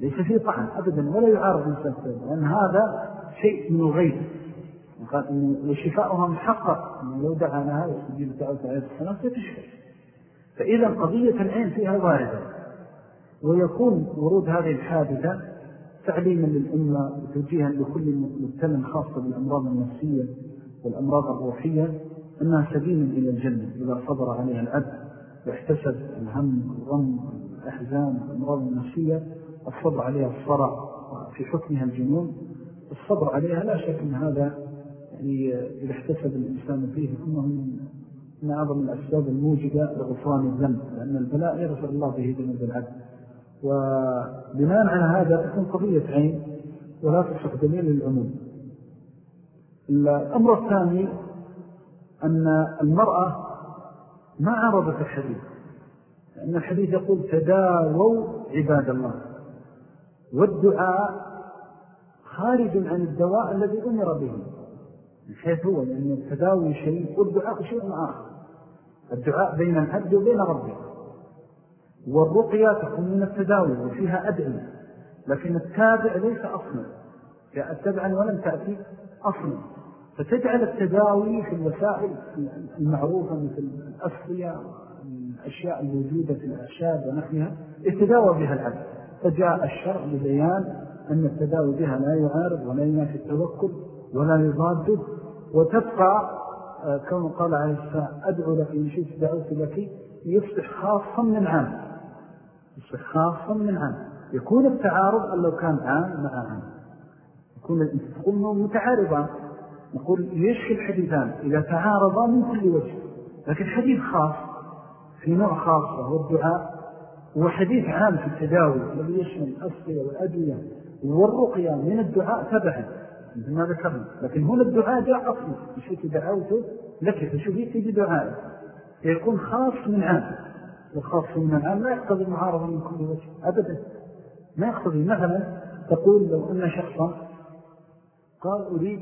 ليس فيه طعن أبدا ولا يعارض مسألة لأن هذا شيء من الغيب. وشفاؤها محقق. لو دعا لها يستجيب تعالى عليه السلام ستشفى. فإذا قضية العين فيها واردة. ويكون ورود هذه الحادثة تعليما للأمة وتوجيها لكل مبتلى خاصة بالأمراض النفسية والأمراض الروحية أنها سبيل إلى الجنة إذا صبر عليها العبد واحتسب الهم والغم والأحزان والأمراض النفسية الصبر عليها الصرع في حكمها الجنون الصبر عليها لا شك أن هذا يعني إذا احتسب الإنسان فيه أنه من أعظم الأسباب الموجبة لغفران الذنب لأن البلاء يغفر الله به ذنب العبد. وبناء على هذا تكون قضية عين ولا تصح دليل للعموم. الأمر الثاني أن المرأة ما عرضت الحديث لأن الحديث يقول تداووا عباد الله. والدعاء خارج عن الدواء الذي أمر به من حيث هو لأن التداوي شيء والدعاء شيء آخر. الدعاء بين العبد وبين ربه. والرقية تكون من التداوي وفيها أدعي لكن التابع ليس أصلا. جاءت تبعا ولم تأتي أصلا. فتجعل التداوي في الوسائل المعروفة مثل الأصلية الأشياء الموجودة في الأعشاب ونحنها يتداوى بها العبد. فجاء الشرع لبيان أن التداوي بها لا يعارض ولا ينافي التوكل ولا يضاده. وتبقى آه، كما قال عليه السلام أدعو لك إن شئت دعوت لك يصبح خاصا من عام خاصا من عام يكون التعارض أن لو كان عام مع عام يكون تقول متعارضان. نقول يشكي الحديثان؟ إذا تعارضا من كل وجه. لكن حديث خاص في نوع خاص وهو الدعاء وحديث عام في التداوي. الذي يشمل الأسقية والأدوية والرقية من الدعاء تبعا مثل ما ذكرنا. لكن هنا الدعاء جاء أصلي بشيء دعوته لك فشوفيك في دعائه. يكون خاص من عام. والخاص من العام لا يقتضي المعارضة من كل وجه أبدا. ما يقتضي. مثلا تقول لو أن شخصا قال أريد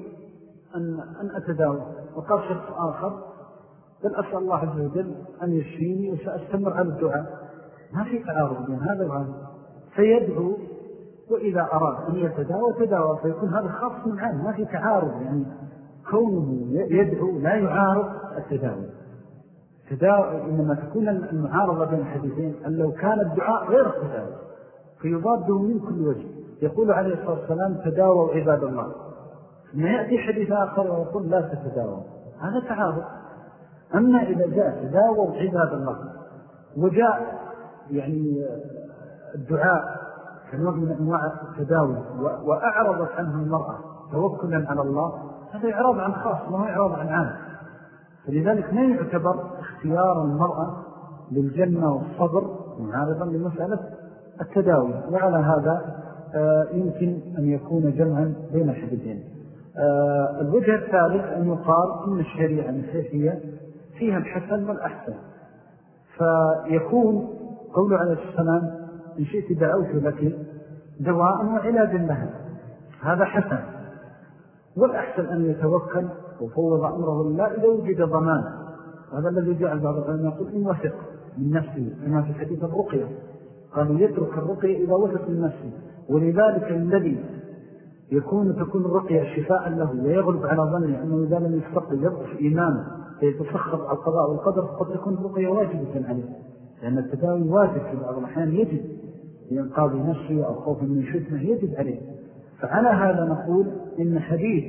أن, أن أتداوى وقال شخص آخر بل أسأل الله عز وجل أن يشفيني وسأستمر على الدعاء. ما في تعارض بين هذا وهذا. فيدعو وإذا أراد أن يتداوى تداوى فيكون هذا خاص من عام. ما في تعارض يعني كونه يدعو لا يعارض التداوى إنما تكون المعارضة بين الحديثين أن لو كان الدعاء غير التداوي فيضاده من كل وجه. يقول عليه الصلاة والسلام تداووا عباد الله. ثم يأتي حديث آخر ويقول لا تتداووا. هذا تعارض. أما إذا جاء تداووا عباد الله وجاء يعني الدعاء كنوع من أنواع التداوي وأعرضت عنه المرأة توكلا على الله هذا إعراض عن خاص ما هو إعراض عن عام. فلذلك ما يعتبر اختيار المرأة للجنة والصبر معارضا لمسألة التداوي. وعلى هذا آه، يمكن أن يكون جمعا بين الحديثين آه، الوجه الثالث أن يقال إن الشريعة المسيحية فيها الحسن والأحسن. فيكون قول عليه السلام إن شئت دعوت لك دواء وعلاج لها. هذا حسن. والأحسن أن يتوكل وفوض أمره لله إذا وجد ضمان. هذا الذي جعل بعض العلماء يقول إن وثق من نفسه كما في حديث الرقية. قالوا يترك الرقية إذا وثق من نفسه. ولذلك الذي يكون تكون الرقية شفاء له ويغلب على ظنه أنه إذا لم يستقل يضعف إيمانه فيتسخط على القضاء والقدر فقد تكون الرقية واجبة عليه. لأن التداوي واجب في بعض الأحيان يجب لإنقاذ نفسه أو خوف من شتمه يجب عليه. فعلى هذا نقول إن حديث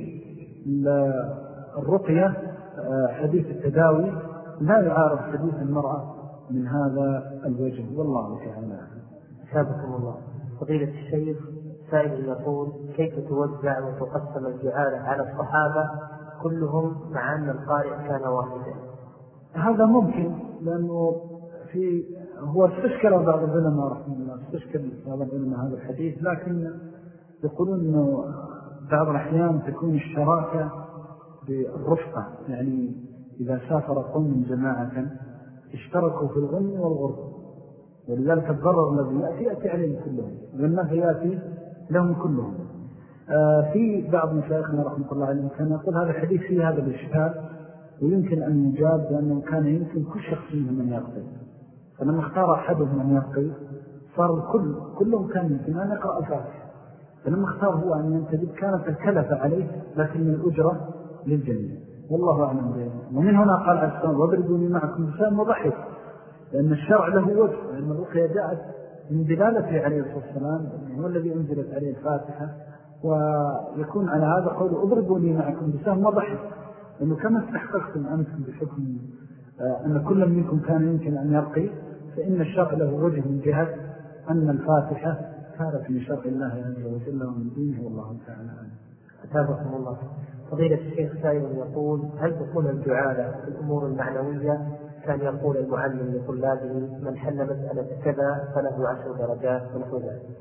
الرقية آه، حديث التداوي لا يعارض حديث المرأة من هذا الوجه. والله تعالى سابقكم الله. فضيلة الشيخ سائل يقول كيف توزع وتقسم الجعالة على الصحابة كلهم مع أن القارئ كان واحدا؟ هذا ممكن لأنه في هو استشكل بعض العلماء رحمه الله استشكل بعض العلماء هذا الحديث لكن يقولون أنه بعض الأحيان تكون الشراكة بالرفقة يعني إذا سافر قوم جماعة اشتركوا في الغن والغرب. ولذلك الضرر الذي يأتي يأتي عليهم كلهم. والنفع يأتي لهم كلهم. آه في بعض مشايخنا رحمة الله عليهم كان يقول هذا الحديث فيه هذا الإشكال ويمكن أن يجاب بأنه كان يمكن كل شخص منهم أن يقضي. فلما اختار أحدهم أن يقضي صار الكل كلهم كان يمكن أن يقرأ الفاتحة. فلما اختار هو أن ينتجب كانت الكلفة عليه لكن الأجرة للجميع. والله أعلم بيه ومن هنا قال عليه السلام واضربوني معكم بسام وضحك لأن الشرع له وجه لأن الرقية جاءت من دلالته عليه الصلاة والسلام هو الذي أنزلت عليه الفاتحة. ويكون على هذا قول اضربوني معكم بسام وضحك لأنه كما استحققتم أنتم بحكم آه، أن كل منكم كان يمكن أن يرقي فإن الشرع له وجه من جهة أن الفاتحة كانت من شرع الله عز وجل ومن دينه والله تعالى أتابكم الله. فضيلة الشيخ سائل يقول هل دخول الجعالة في الأمور المعنوية؟ كان يقول المعلم لطلابه من حل مسألة كذا فله عشر درجات ونحو ذلك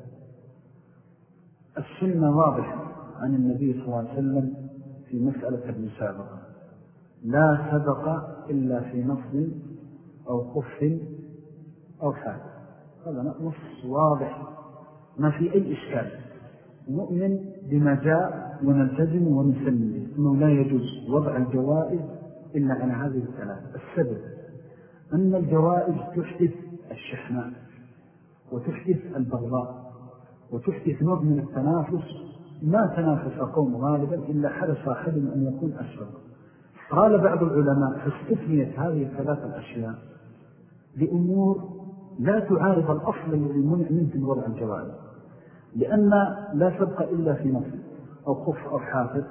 السنة واضحة عن النبي صلى الله عليه وسلم في مسألة المسابقة. لا سبق إلا في نص أو قف أو حال هذا نص واضح. ما في أي إشكال. نؤمن بما جاء ونلتزم ونسلم أنه لا يجوز وضع الجوائز إلا على هذه الثلاث. السبب أن الجوائز تحدث الشحناء وتحدث البغضاء وتحدث نوع من التنافس. ما تنافس قوم غالبا إلا حدث أحد أن يكون أسفل قال بعض العلماء فاستثنيت هذه الثلاث الأشياء لأمور لا تعارض الأصل الذي منع منه وضع الجوائز. لأن لا سبق إلا في نفس أو خف أو حافظ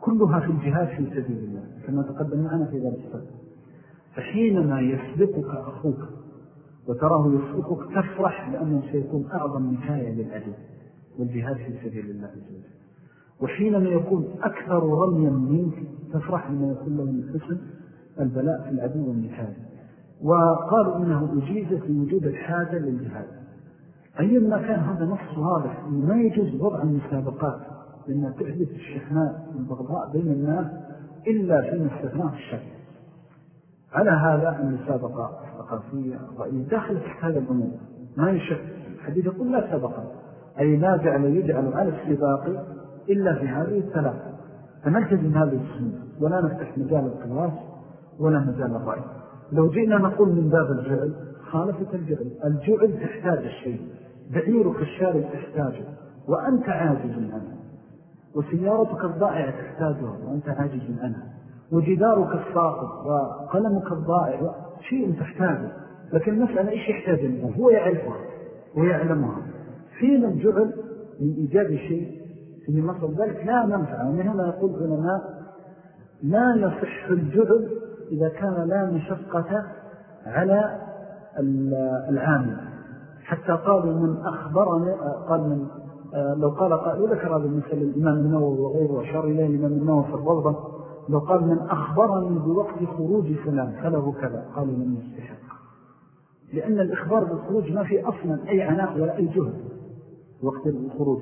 كلها في الجهاد في سبيل الله. كما تقدم معنا في ذلك السبب. فحينما يسبقك أخوك وتراه يسبقك تفرح لأنه سيكون أعظم نكاية للعدو والجهاد في سبيل الله عز وجل. وحينما يكون أكثر رميا منك تفرح لما يكون له من حسن البلاء في العدو والنكاية وقالوا إنه أجيزة لوجود الحاجة للجهاد. أيما كان هذا نص واضح ما يجوز وضع المسابقات لأنها تحدث الشحناء والبغضاء بين الناس إلا في استثناء الشك على هذا المسابقة الثقافية الرأية داخل تحت هذا الأمور. ما يشك الحديث يقول لا سبقا أي لا جعل يجعل على السباق إلا في هذه الثلاثة فنلتزم هذه السنة. ولا نفتح مجال القياس ولا مجال الرأي. لو جئنا نقول من باب الجعل خالفة الجعل. الجعل تحتاج الشيء. بعيرك الشارع تحتاجه. وأنت عاجز عنه. وسيارتك الضائعة تحتاجها. وأنت عاجز عنها وجدارك الساقط وقلمك الضائع. شيء تحتاجه. لكن المسألة إيش يحتاج منه؟ هو يعرفها. ويعلمها. فينا الجعل من إيجاد شيء في مصر. ذلك لا منفع ومن هنا يقول علماء لا يصح الجعل إذا كان لا مشقة على العامل. حتى قالوا من أخبرنا قال من لو قال قال ذكر هذا المثل الإمام النووي وغيره وشار إليه الإمام النووي في الروضة لو قال من أخبرني بوقت خروج فلان فله كذا. قالوا من يستحق. لأن الإخبار بالخروج ما في أصلا أي عناق ولا أي جهد وقت الخروج.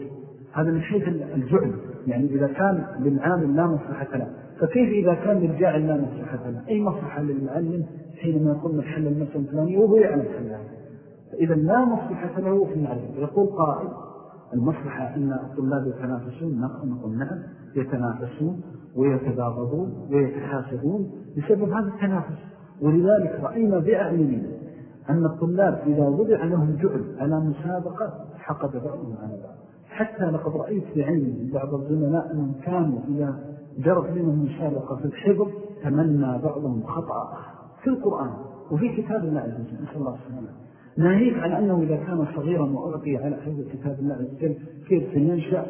هذا من حيث الجعل. يعني إذا كان للعامل لا مصلحة له. فكيف إذا كان للجاعل لا مصلحة له؟ أي مصلحة للمعلم حينما يقول محل المسألة الفلانية وهو يعلم حلها فإذا لا مصلحة له في المعلم. يقول قائل المصلحة أن الطلاب يتنافسون نقول نعم يتنافسون ويتباغضون ويتحاسدون بسبب هذا التنافس. ولذلك رأينا بأعيننا أن الطلاب إذا وضع لهم جعل على مسابقة حقد بعضهم على بعض. حتى لقد رأيت بعيني بعض الزملاء أنهم كانوا إذا جرت منهم مسابقة في الحفظ تمنى بعضهم خطأ في القرآن وفي كتاب الله عز وجل. نسأل الله سبحانه ناهيك عن أنه إذا كان صغيرا وأعطي على حفظ كتاب الله عز وجل كيف سينشأ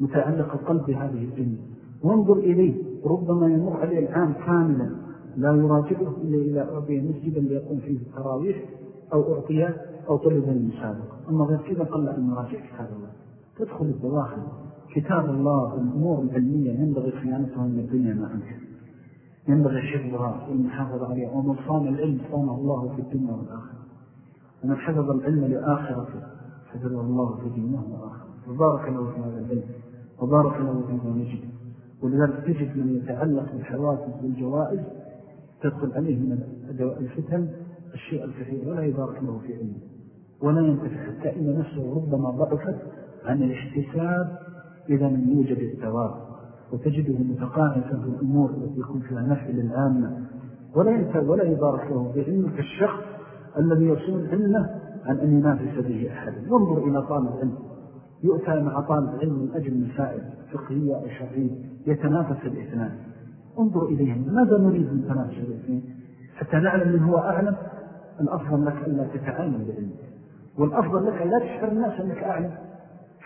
متعلق القلب بهذه الدنيا وانظر إليه ربما يمر عليه العام كاملا. لا يراجعه إلا إذا أعطي مسجدا ليقوم فيه التراويح أو أعطي أو طلب المسابقة. أما غير كذا قل أن يراجع كتاب الله تدخل الدواخل كتاب الله والأمور العلمية ينبغي خيانتها من الدنيا ما أمكن ينبغي حفظها والمحافظة عليها. ومن صام العلم. صامه الله في الدنيا والآخرة. ومن حفظ العلم لآخرته. حفظه الله في دينه والآخرة. وبارك له في هذا العلم وبارك له في نجد ولذلك تجد من يتعلق بالحوافز والجوائز تدخل عليه من الفتن الشيء الكثير. ولا يبارك له في علمه. ولا ينتفع حتى إن نفسه ربما ضعفت عن الاحتساب إذا من يوجد الثواب وتجده متقاعسا في الأمور التي يكون فيها نفع للعامة ولا ينتفع ولا يبارك له في علمه كالشخص الذي يصون علمه عن أن ينافس به أحد. وانظر إلى طالب علم. يؤتى مع طالب علم من أجل مسائل فقهية أو شرعية. يتنافس الاثنان. انظر إليهم. ماذا نريد من تنافس الاثنين؟ حتى نعلم من هو أعلم. الأفضل لك أن لا تتعامل بعلمك. والأفضل لك لا تشعر الناس أنك أعلم.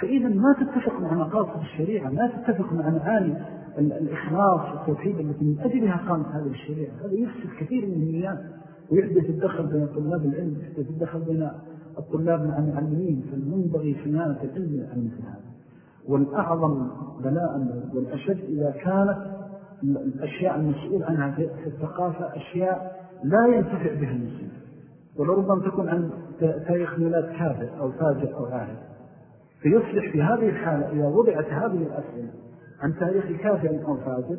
فإذا ما تتفق مع مقاصد الشريعة ما تتفق مع معاني الإخلاص والتوحيد التي من أجلها قامت هذه الشريعة. هذا يفسد كثير من النيات ويحدث الدخل بين طلاب العلم يحدث الدخل بين الطلاب مع المعلمين فالمنبغي صيانة العلم عن مثل هذا. والأعظم بلاء والأشد إذا كانت الأشياء المسؤول عنها في الثقافة أشياء لا ينتفع بها المسلم. ولربما تكون عن تاريخ ميلاد كافر أو فاجر أو عاهد فيصبح في هذه الحالة إذا وضعت هذه الأسئلة عن تاريخ كافر أو فاجر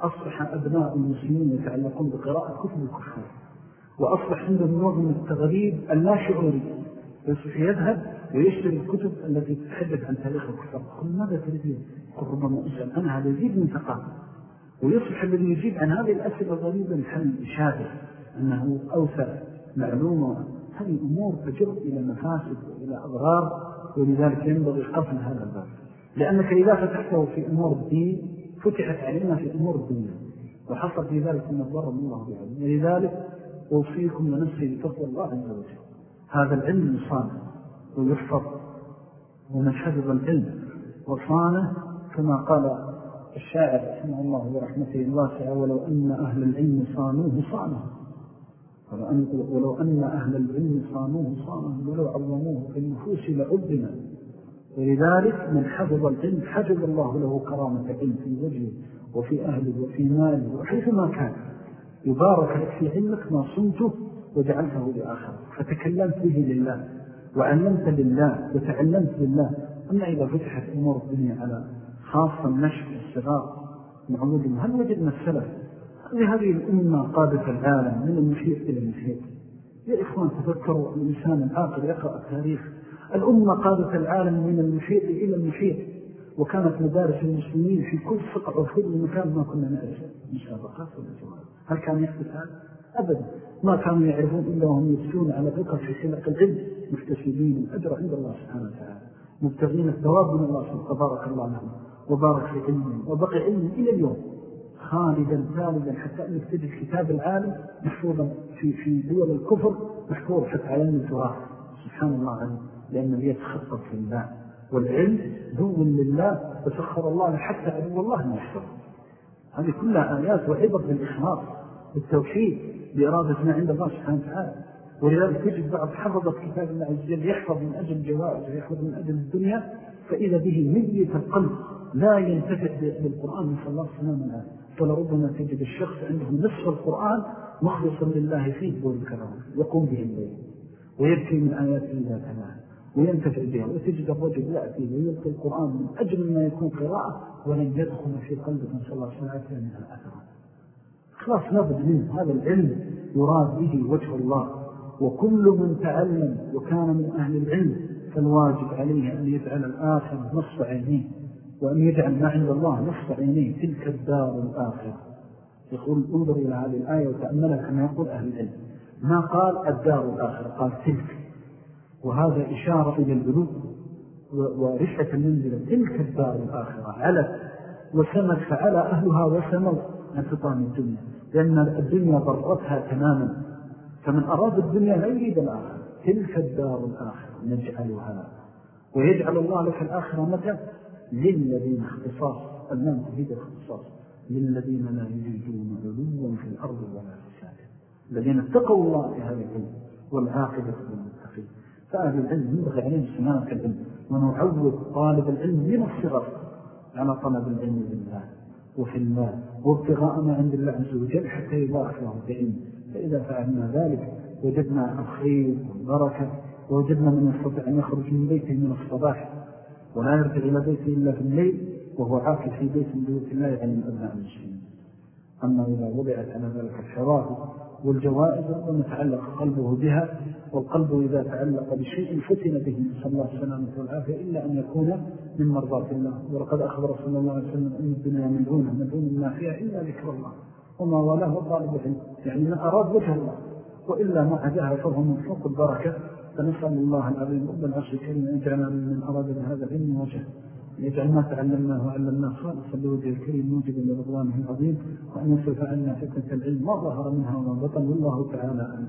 أصبح أبناء المسلمين يتعلقون بقراءة كتب الكفار. وأصبح عندهم نوع من التغريب اللاشعوري يصبح يذهب ويشتري الكتب التي تتحدث عن تاريخ الكفار. قل ماذا تريدين؟ قل ربما أسأل. عنها لزيد من ثقافة ويصبح الذي يجيب عن هذه الأسئلة الغريبة محل إشادة أنه أوسع معلومة هذه أمور تجر إلى مفاسد وإلى أضرار ولذلك ينبغي قفل هذا الباب. لأنك إذا فتحته في أمور الدين فتحت علينا في أمور الدنيا. وحصل في ذلك من الضر من الله بعلم ولذلك أوصيكم لنفسي بتقوى الله عز وجل. هذا العلم يصان ويحفظ ومن حفظ العلم وصانه كما قال الشاعر رحمه الله ورحمته الواسعة ولو أن أهل العلم صانوه صانه ولو أن, ولو أن أهل العلم صانوه صانه ولو عظموه في النفوس لعبنا ولذلك من حفظ العلم حفظ الله له كرامة علم في وجهه وفي أهله وفي ماله وحيث ما كان. يبارك لك في علمك ما صمته وجعلته لآخر فتكلمت به لله وعلمت لله وتعلمت لله أما إذا فتحت أمور الدنيا على خاصة النشر الصغار معمود هل وجدنا السلف هذه الأمة قادة العالم من المحيط إلى المحيط يا إخوان تذكروا الإنسان العاقل يقرأ التاريخ. الأمة قادة العالم من المحيط إلى المحيط وكانت مدارس المسلمين في كل سقع وفي كل مكان ما كنا نعرف. مسابقات ولا جوال هل كان يحدث هذا؟ أبدا. ما كانوا يعرفون إلا وهم يسلون على فكر في خلق العلم. مكتسبين الأجر عند الله سبحانه وتعالى. مبتغين الثواب من الله سبحانه تبارك الله لهم. وبارك في علمهم. وبقي علمهم إلى اليوم. خالدا ثالدا حتى أنك تجد كتاب العالم محفوظا في, في دول الكفر محفوظ حتى على التراث سبحان الله عنه لأنه يتخطط في الله والعلم ذو لله وسخر الله حتى عدو الله ما يحفظ هذه كلها آيات وعبر بالإخلاص بالتوحيد بإرادة ما عند الله سبحانه وتعالى. ولذلك تجد بعض حفظة كتاب الله عز وجل يحفظ من أجل جوائز ويحفظ من أجل الدنيا فإذا به مية القلب لا ينتفع بالقرآن صلى الله عليه وسلم. فلربما تجد الشخص عنده نصف القرآن مخلصا لله فيه والكرام يقوم به الليل ويبكي من آياته إذا تناها وينتفع بها وتجد الرجل يأتي ويلقي القرآن من أجل ما يكون قراءة ولن يدخل في قلبه صلى الله عليه وسلم منها أثرا خلاص نبد منه. هذا العلم يراد به وجه الله. وكل من تعلم وكان من أهل العلم فالواجب عليه أن يجعل الآخر نصف عينيه وأن يجعل ما عند الله نصف عينيه تلك الدار الآخرة. يقول انظر إلى هذه الآية وتأملها كما يقول أهل العلم. ما قال الدار الآخرة؟ قال تلك. وهذا إشارة إلى البلوغ ورفعة المنزلة. تلك الدار الآخرة. علت وسمت فعلى أهلها وسموا أن تطعم الدنيا. لأن الدنيا ضرتها تماما. فمن أراد الدنيا لا يريد الآخرة. تلك الدار الآخرة. نجعلها. ويجعل الله لك الآخرة متى للذين اختصاص المام تفيد الاختصاص للذين لا يريدون علوا في الأرض ولا فساد الذين اتقوا الله في هذا العلم والعاقبة للمتقين. فأهل العلم ينبغي عليهم سماعة العلم ونعود طالب العلم من الصغر على طلب العلم بالله وفي الله وابتغاء ما عند الله عز وجل حتى يبارك له بعلم. فإذا فعلنا ذلك وجدنا الخير والبركة ووجدنا من يستطيع أن يخرج من بيته من الصباح ولا يرجع إلى بيته إلا في الليل وهو عاكف في بيت من بيوت الله يعني من أبناء المسلمين. أما إذا وضعت على ذلك الشواهد والجوائز تعلق قلبه بها والقلب إذا تعلق بشيء فتن به صلى الله عليه وسلم والعافية إلا أن يكون من مرضات الله. ولقد أخبر صلى الله عليه وسلم أن الدنيا ملعونة ملعون ما فيها إلا ذكر الله. وما ولاه طالب يعني من أراد وجه الله. وإلا ما عداها فهو من فوق البركة. فنسأل الله العظيم رب العرش الكريم أن يجعلنا من أراد بهذا العلم وجه يجعل ما تعلمناه وعلمناه خالصا لوجه الكريم موجبا لرضوانه العظيم وأن يصرف عنا فتنة العلم ما ظهر منها وما بطن والله تعالى أن